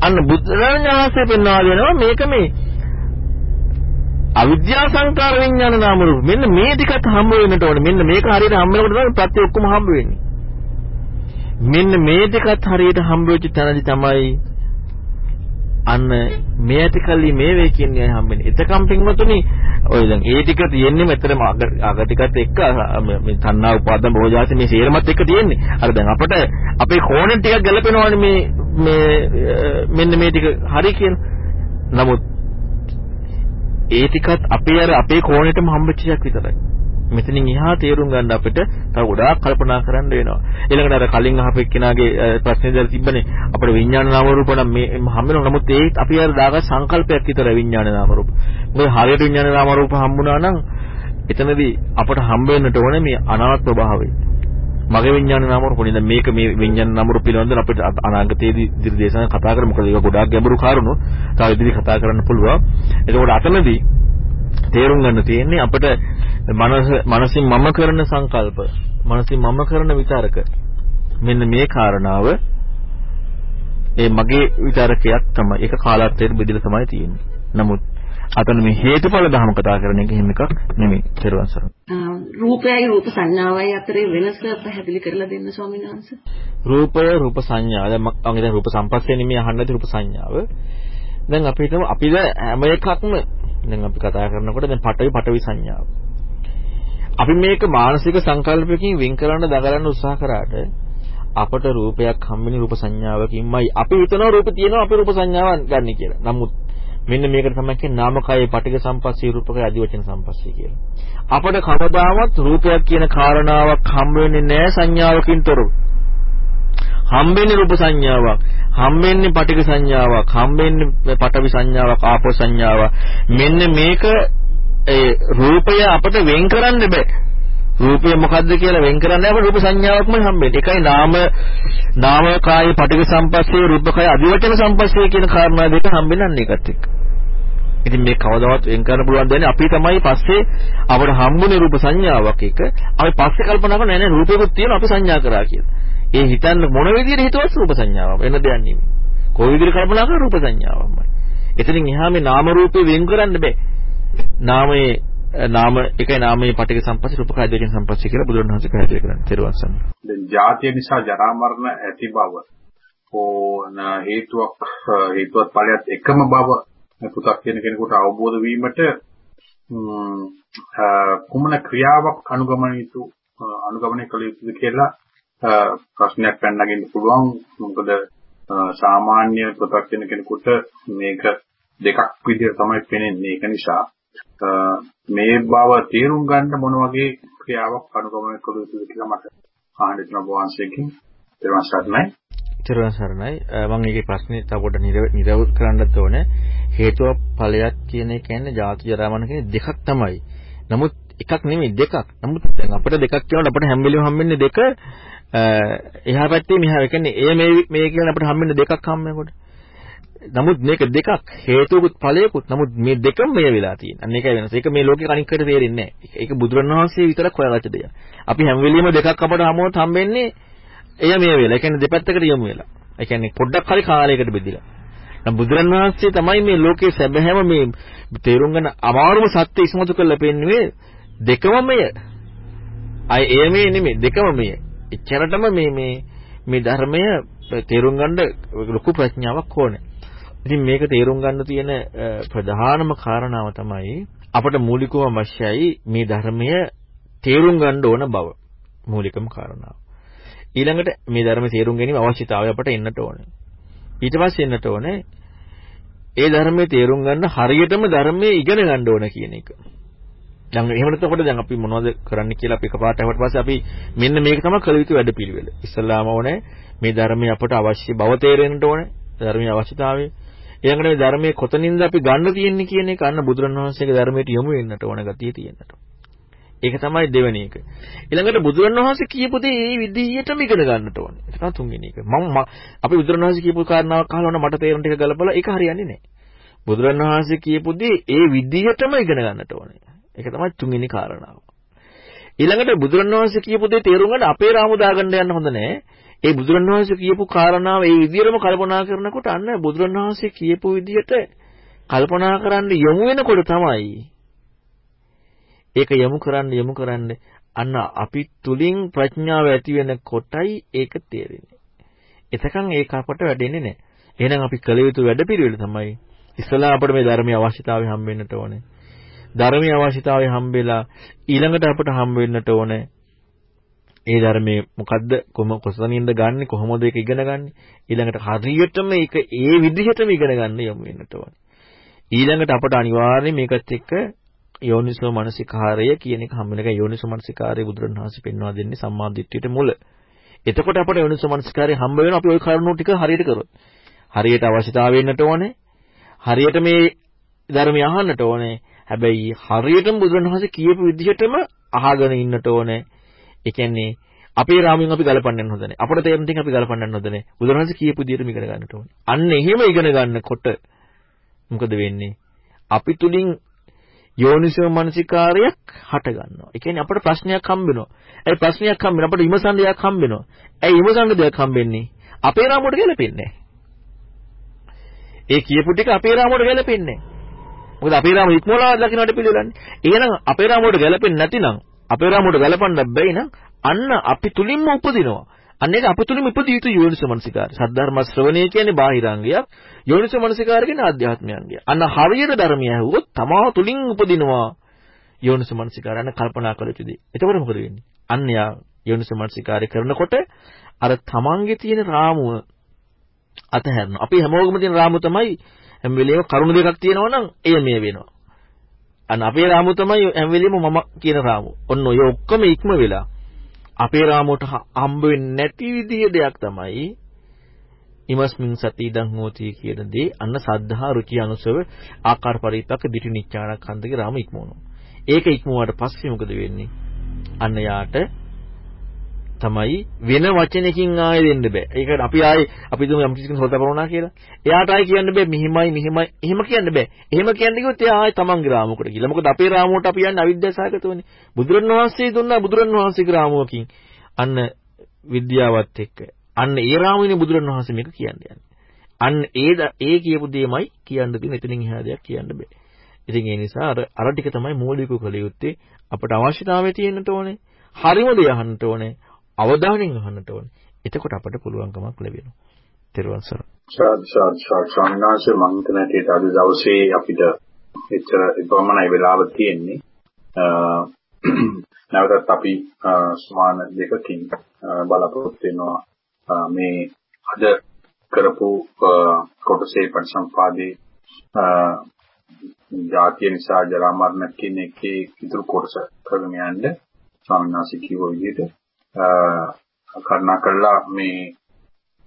අන්න බුදුරජාණන් වහන්සේ පෙන්වා දෙනවා මේක මේ අවිද්‍යා සංකාර විඥාන නාම රූප මෙන්න මේ ටිකත් හම්බ වෙන්නට ඕනේ මෙන්න මේක හරියට හම්බ වෙනකොට තමයි ප්‍රත්‍ය ඔක්කොම හම්බ වෙන්නේ මෙන්න මේ දෙකත් හරියට හම්බ වෙච්ච තැනදී තමයි අන්න මේ ඇති කල්ලි මේ වේ කියන්නේ හම්බෙන්නේ. එතකම් පින්වතුනි ඔය දැන් ඒ ටික තියෙන්නේ මෙතනම අග ටිකත් එක්ක මේ තණ්හා උපාදාන භෝජාති මේ සේරමත් එක්ක තියෙන්නේ. අර දැන් අපට අපේ කෝණෙන් ටිකක් ගැලපෙනවනේ මේ මේ මෙන්න මේ ටික හරි කියන. නමුත් ඒ ටිකත් අපේ අර අපේ කෝණෙටම හම්බෙච්ච එකක් විතරයි. මෙතනින් එහා තේරුම් ගන්න අපිට තව ගොඩාක් කල්පනා කරන්න වෙනවා. ඊළඟට අර කලින් අහපු එක්කෙනාගේ ප්‍රශ්නේ දැන් තිබ්බනේ අපේ විඥාන නාම රූප නම් මේ හම්බෙනවා. නමුත් ඒ අපි අර දාගත් සංකල්පයක් විතර විඥාන නාම රූප. මොකද හරියට විඥාන නාම රූප හම්බුණා නම් එතනදී අපට හම්බ වෙන්නට ඕනේ මේ අනාත්ම භාවය. මගේ විඥාන නාම රූප නේ. දැන් මේක මේ විඥාන නාම රූප පිළිබඳව අපිට අනාගතයේදී ඉදිරි දේශනා කතා කරමු. මොකද ඒක ගොඩාක් ගැඹුරු කාරණු. තව ඉදිරි කතා කරන්න පුළුවන්. එතකොට අතනදී තේරුම් ගන්න තියෙන්නේ අපිට මනස මනසින් මම කරන සංකල්ප මනසින් මම කරන විතරක මෙන්න මේ කාරණාව ඒ මගේ විතරකයක් තමයි ඒක කාලාන්තයෙන් බෙදලා තමයි තියෙන්නේ. නමුත් අතන මේ හේතුඵල ධර්ම කතා කරන එක හිම එකක් නෙමෙයි. ත්‍රිවන් සරණ. රූපයයි රූප සංඥාවයි අතරේ වෙනස පැහැදිලි කරලා දෙන්න ස්වාමීන් වහන්සේ. රූපය රූප සංඥා. දැන් මම දැන් රූප සම්පස්සේ නෙමෙයි අහන්නද රූප සංඥාව. දැන් අපි හිතමු අපිද හැම එකක්ම දැන් අපි කතා කරනකොට දැන් පටවි පටවි සංඥාව. අපි මේක මානසික සංකල්පයකින් වෙන් කරන්න දඟලන්න උත්සාහ කරාට අපට රූපයක් හම්බෙන්නේ රූප සංඥාවකින්මයි. අපි හිතනවා රූප තියෙනවා අපි රූප සංඥාවක් ගන්න කියලා. නමුත් මෙන්න මේකට තමයි කියන්නේ නාමකයේ පටික සම්පස්සේ රූපකයේ අදිවචන සම්පස්සේ කියලා. අපට කවදාවත් රූපයක් කියන කාරණාවක් හම්බ වෙන්නේ නැහැ සංඥාවකින් තොරව. හම්බෙන්නේ රූප සංඥාවක් හම්බෙන්නේ පටික සංඥාවක් හම්බෙන්නේ පටවි සංඥාවක් ආපෝ සංඥාවක්. මෙන්න මේක ඒ රූපය අපිට වෙන් කරන්න බෑ. රූපය මොකද්ද කියලා වෙන් කරන්න අපිට රූප සංඥාවක්ම හම්බෙන්නේ. ඒකයි නාම නාම කාය පටික සම්පස්සේ රූප කාය අධිවචන සම්පස්සේ කියන කාරණා දෙක හම්බෙන්නේ ඒකත් එක්ක. ඉතින් මේ කවදාවත් වෙන් කරන්න පුළුවන් දෙන්නේ අපි තමයි පස්සේ අපට හම්බුනේ රූප සංඥාවක් එක. අපි පස්සේ කල්පනා කරනවා නෑ නෑ රූපයකුත් තියෙනවා අපි සංඥා කරා කියලා. ඒ හිතන්න මොන විදිහට හිතුවත් රූප සංඥාවක් වෙන දෙයක් නෙමෙයි. කොයි විදිහට කල්පනා කරා රූප සංඥාවක්මයි. එතනින් එහා මේ නාම රූපේ වෙන් කරන්න බෑ. නාමයේ නාම එකයි නාමයේ පටික සම්පස්සේ රූප කාය දෙකෙන් සම්පස්සේ කියලා බුදුරණවහන්සේ පැහැදිලි කරන්නේ. ත්‍රිවංශ සම්ම. දැන් ජාතිය නිසා ජරා මරණ ඇති බව ඕන හේතුවක් හේතුවත් ඵලයක් එකම බව පුතක් කියන කෙනෙකුට අවබෝධ වීමට කුමන ක්‍රියාවක් අනුගමනය යුතු අනුගමනය කළ යුතුද කියලා ප්‍රශ්නයක් පැනනගින්න පුළුවන්. මොකද සාමාන්‍ය ප්‍රත්‍යක්ෂ කෙනෙකුට මේක දෙකක් විදිහට තමයි පේන්නේ. ඒක නිසා මේ බව තේරුම් ගන්න මොන වගේ ක්‍රියාවක් අනුගමනය කළ යුතුද කියලා මට ආහන්න තියෙන වංශයෙන් ඊට සරණයි. ඊට සරණයි. මම මේකේ ප්‍රශ්නේ තව පොඩ්ඩක් නිරව කරන්නත් ඕනේ. හේතුව ඵලයක් කියන එක කියන්නේ ජාති ජරා මරණ කියන දෙකක් තමයි. නමුත් එකක් නෙමෙයි දෙකක්. නමුත් දැන් අපිට දෙකක් කියනකොට අපිට හැම වෙලෙම හම්බෙන්නේ දෙක. එහා පැත්තේ මෙහා ඒ කියන්නේ ඒ මේ මේ කියන අපිට හම්බෙන්න දෙකක් හම්බෙනකොට. නමුත් මේක දෙකක් හේතුකුත් ඵලයකුත් නමුත් මේ දෙකම මේ වෙලා තියෙන. අන්න ඒකයි වෙනස. ඒක මේ ලෝකේ කණික්කට තේරෙන්නේ නැහැ. ඒක බුදුරණවහන්සේ විතරක් හොයාගත්ත දෙයක්. අපි හැම වෙලෙම දෙකක් අපට හමුවොත් හම්බෙන්නේ එය මේ වෙලා. ඒ කියන්නේ දෙපැත්තකට යමු වෙලා. ඒ කියන්නේ පොඩ්ඩක් හරි කාලයකට බෙදිලා. දැන් බුදුරණවහන්සේ තමයි මේ ලෝකේ සැබෑම මේ තේරුම් ගන්න අමාරුම සත්‍ය ඉස්මතු කරලා පෙන්නුවේ දෙකම මෙය. අය එය මේ නෙමෙයි දෙකම මෙය. එච්චරටම මේ මේ මේ ධර්මය තේරුම් ගන්න ලොකු ප්‍රඥාවක් ඕනේ. ඉතින් මේක තේරුම් ගන්න තියෙන ප්‍රධානම කාරණාව තමයි අපට මූලිකවම අවශ්‍යයි මේ ධර්මය තේරුම් ගන්න ඕන බව. මූලිකම කාරණාව. ඊළඟට මේ ධර්මයේ තේරුම් ගැනීම අවශ්‍යතාවය අපට එන්නට ඕනේ. ඊට පස්සේ එන්නට ඕනේ ඒ ධර්මයේ තේරුම් ගන්න හරියටම ධර්මයේ ඉගෙන ගන්න ඕන කියන එක. දැන් එහෙම නැත්නම් දැන් අපි මොනවද කරන්න කියලා අපි එකපාරට අහුවට පස්සේ අපි මෙන්න මේක තමයි කළ යුතු වැඩපිළිවෙල. ඉස්සල්ලාම ඕනේ මේ ධර්මයේ අපට අවශ්‍ය බව තේරෙන්න ඕනේ. ධර්මයේ අවශ්‍යතාවය. ඊළඟට මේ ධර්මයේ කොතනින්ද අපි ගන්න තියෙන්නේ කියන එක අන්න බුදුරණවහන්සේගේ ධර්මයට යොමු වෙන්නට ඕන ගතිය තියෙන්නට. ඒක තමයි දෙවෙනි එක. ඊළඟට බුදුරණවහන්සේ කියපු දේ ඒ විදිහටම ඉගෙන ගන්නට ඕනේ. ඒක තමයි තුන්වෙනි එක. මම අපි බුදුරණවහන්සේ කියපු කාරණාවක් අහලා මට තේරෙන ටික ගලපලා ඒක හරියන්නේ නැහැ. බුදුරණවහන්සේ කියපු දේ ඒ විදිහටම ඉගෙන ගන්නට ඕනේ. ඒක තමයි තුන්වෙනි කාරණාව. ඊළඟට බුදුරණවහන්සේ කියපු දේ තේරුම් ගන්න අපේ රාමු දාගන්න යන්න හොඳ නැහැ. ඒ බුදුරණවහන්සේ කියපු කාරණාව ඒ විදිහටම කල්පනා කරනකොට අන්න බුදුරණවහන්සේ කියපු විදිහට කල්පනා කරන්න යොමු වෙනකොට තමයි ඒක යොමු කරන්න යොමු කරන්න අන්න අපි තුලින් ප්‍රඥාව ඇති වෙනකොටයි ඒක තේරෙන්නේ. එතකන් ඒක අපට වැඩෙන්නේ නැහැ. එහෙනම් අපි කළ යුතු වැඩපිළිවෙල තමයි ඉස්සලා අපිට මේ ධර්මයේ අවශ්‍යතාවය හම්බ වෙන්නට ඕනේ. ධර්මයේ අවශ්‍යතාවය හම්බෙලා ඊළඟට අපට හම්බ වෙන්නට ඕනේ ඒ ධර්මයේ මොකද්ද කොම කොසනින්ද ගන්නෙ කොහොමද ඒක ඉගෙන ගන්නෙ ඊළඟට හරියටම ඒක ඒ විදිහටම ඉගෙන ගන්න යමු වෙන්නට ඕනේ ඊළඟට අපට අනිවාර්යයෙන් මේකත් එක්ක යෝනිසෝ මනසිකාරය කියන එක හම්බ වෙනකන් යෝනිසෝ මනසිකාරය බුදුරණවහන්සේ පෙන්වා දෙන්නේ සම්මාදිට්ඨියට මුල. එතකොට අපට යෝනිසෝ මනසිකාරය හම්බ වෙනවා අපි ওই කරුණු ටික හරියට කරොත්. හරියට අවශ්‍යතාවය වෙන්නට ඕනේ. හරියට මේ ධර්මය අහන්නට ඕනේ. හැබැයි හරියටම බුදුරණවහන්සේ කියපු විදිහටම අහගෙන ඉන්නට ඕනේ. ඒ කියන්නේ අපේ රාමුවෙන් අපි ගලපන්න හොඳ නැහැ. අපිට තේරෙන ටික අපි ගලපන්න හොඳ නැහැ. බුදුරණවහන්සේ කියපු විදිහටම ඉගෙන ගන්නට ඕනේ. අන්න එහෙම ඉගෙන ගන්නකොට මොකද වෙන්නේ? අපි තුලින් යෝනිසෝ මනසිකාරයක් හට ගන්නවා. ඒ කියන්නේ අපට ප්‍රශ්නයක් හම්බ වෙනවා. ඒ ප්‍රශ්නයක් හම්බ වෙන අපට විමසන්න දෙයක් හම්බ වෙනවා. ඒ විමසන්න දෙයක් හම්බෙන්නේ අපේ රාමුවට ගැලපෙන්නේ ඒ කියපු ටික අපේ රාමුවට ගැලපෙන්නේ මොකද අපේ රාමුව ඉක්මවලා දකින්නට පිළිවෙලන්නේ. එහෙනම් අපේ රාමුවට ගැලපෙන්නේ නැතිනම් අපේ රාමුවට ගැලපන්න බැයි නම් අන්න අපි තුලින්ම උපදිනවා. අන්න ඒක අප තුලින්ම ඉපදිය යුතු යෝනිසමනසිකාරය. සද්ධර්ම ශ්‍රවණය කියන්නේ බාහිරාංගයක්. යෝනිසමනසිකාරය කියන්නේ ආධ්‍යාත්මයංගය. අන්න හරියට ධර්මය ඇහුවොත් තමා තුලින් උපදිනවා යෝනිසමනසිකාරය. අන්න කල්පනා කළ යුතුදී. එතකොට මොකද වෙන්නේ? අන්න යා යෝනිසමනසිකාරය කරනකොට අර තමන්ගේ තියෙන රාමුව අතහැරනවා. අපි හැමෝගම තියෙන රාමුව තමයි හැම වෙලේම කරුණු දෙකක් තියෙනවා නම් එය මේ වෙනවා. අන්න අපේ රාමුව තමයි හැම වෙලේම මම කියන රාමුව. ඔන්න ඔය ඔක්කොම ඉක්ම වෙලා අපේ රාමුවට හම්බ වෙන්නේ නැති විදිහේ දෙයක් තමයි ඉමස්මින් සති ඉදං හෝති කියන දේ අන්න සද්ධා රුචි අනුසව ආකාර පරිපක දිටි නිච්චානකන්දගේ රාම ඉක්මවනවා. ඒක ඉක්මුවාට පස්සේ මොකද වෙන්නේ? අන්න යාට තමයි වෙන වචනකින් ආයෙ දෙන්න බෑ. ඒක අපි ආයෙ අපි දුමු යම් කිසි කෙනෙක් සෝතපරුණා කියලා. එයාට ආයෙ කියන්න බෑ මෙහිමයි මෙහිමයි එහෙම කියන්න බෑ. එහෙම කියන්න කිව්වොත් එයා ආයෙ තමන්ගේ රාමුවකට ගිහලා. මොකද අපේ රාමුවට අපි යන්නේ අවිද්‍යාසහගතවනේ. බුදුරණවහන්සේ දුන්නා බුදුරණවහන්සේගේ රාමුවකින්. අන්න විද්‍යාවත් එක්ක. අන්න ඒ රාමුවනේ බුදුරණවහන්සේ මේක කියන්නේ. අන්න ඒ ඒ කියපු දෙයමයි කියන්න තියෙන එතනින් එහා දෙයක් කියන්න බෑ. ඉතින් ඒ නිසා අර අර ටික තමයි මූලික කළ යුත්තේ අපට අවශ්‍යතාවය තියෙන්නට ඕනේ. හරිම දේ අහන්නට ඕනේ. අවධානයෙන් අහන්නට ඕනේ. එතකොට අපට පුළුවන්කමක් ලැබෙනවා. තෙරුවන් සරණයි. සාදු සාදු ස්වාමීන් වහන්සේ මම හිතන හැටියට අද දවසේ අපිට එච්චර ඉපමණයි වෙලාව තියෙන්නේ. නැවතත් අපි සමාන දෙකකින් බලාපොරොත්තු වෙනවා මේ අද කරපු කොටසේ පරිසම්පාදේ ජාතිය නිසා ජරා මරණ කියන එකේ ඉතුරු කොටස කරගෙන යන්න ස්වාමීන් වහන්සේ කිව්ව විදිහට කරුණා කළා මේ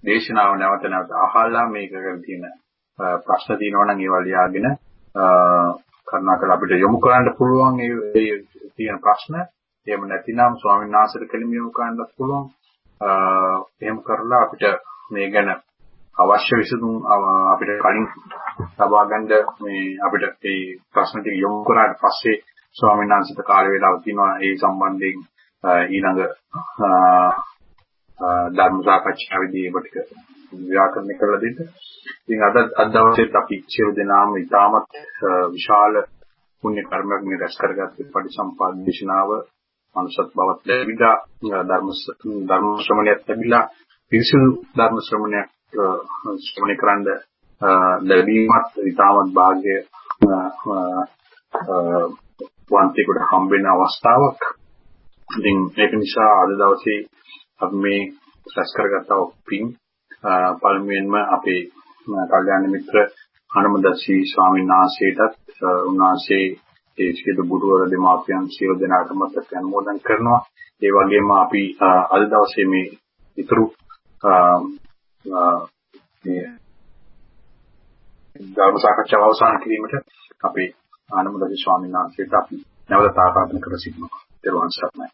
දේශනාව නැවත නැවත අහලා මේක ගැන තියෙන ප්‍රශ්න තියෙනවා නම් ඒවා ලියාගෙන කරුණා කළා අපිට යොමු කරන්න පුළුවන් ඒ තියෙන ප්‍රශ්න. එහෙම නැතිනම් ස්වාමීන් වහන්සේට කෙලිම යොමු කරන්නත් පුළුවන්. එහෙම කරලා අපිට මේ ගැන අවශ්‍ය විසඳුම් අපිට කලින් ලබා ගන්න මේ අපිට මේ ප්‍රශ්න ටික යොමු කරාට පස්සේ ස්වාමීන් වහන්සේට කාල වේලාවක් තියෙනවා. ඒ සම්බන්ධයෙන් ඊළඟ ධර්ම සාකච්ඡාවේදී ඒව ටික ව්‍යාකරණය කරලා දෙන්න. ඉතින් අද අද දවසේත් අපි සියලු දෙනාම ඉතාමත් විශාල පුණ්‍ය කර්මයක් මේ රැස් කරගත්ත පරිසම්පාද දේශනාව මනුෂ්‍යත් බවත් ලැබිලා ධර්ම ධර්ම ශ්‍රමණයක් ලැබිලා පිරිසිදු ධර්ම ශ්‍රමණයක් ශ්‍රමණය කරන්න ලැබීමත් ඉතාමත් වාග්ය වන්තිකට හම්බ වෙන අවස්ථාවක්. ඉතින් ඒක නිසා අද දවසේ අපි මේ රැස් කරගත්තා පින් පළමුවෙන්ම අපේ කල්යාණ මිත්‍ර හනුමදස්සී ස්වාමීන් වහන්සේටත් උන්වහන්සේ ඒ සියලු ගුරුවර දෙමාපියන් සියලු දෙනාටම අනුමෝදන් කරනවා. ඒ වගේම අපි අද දවසේ මේ ඉතුරු මේ ධර්ම සාකච්ඡාව අවසන් කිරීමට අපේ ආනන්ද ස්වාමීන් වහන්සේට අපි නැවත ආරාධනා කර සිටිනවා. ත්වන් සරණයි.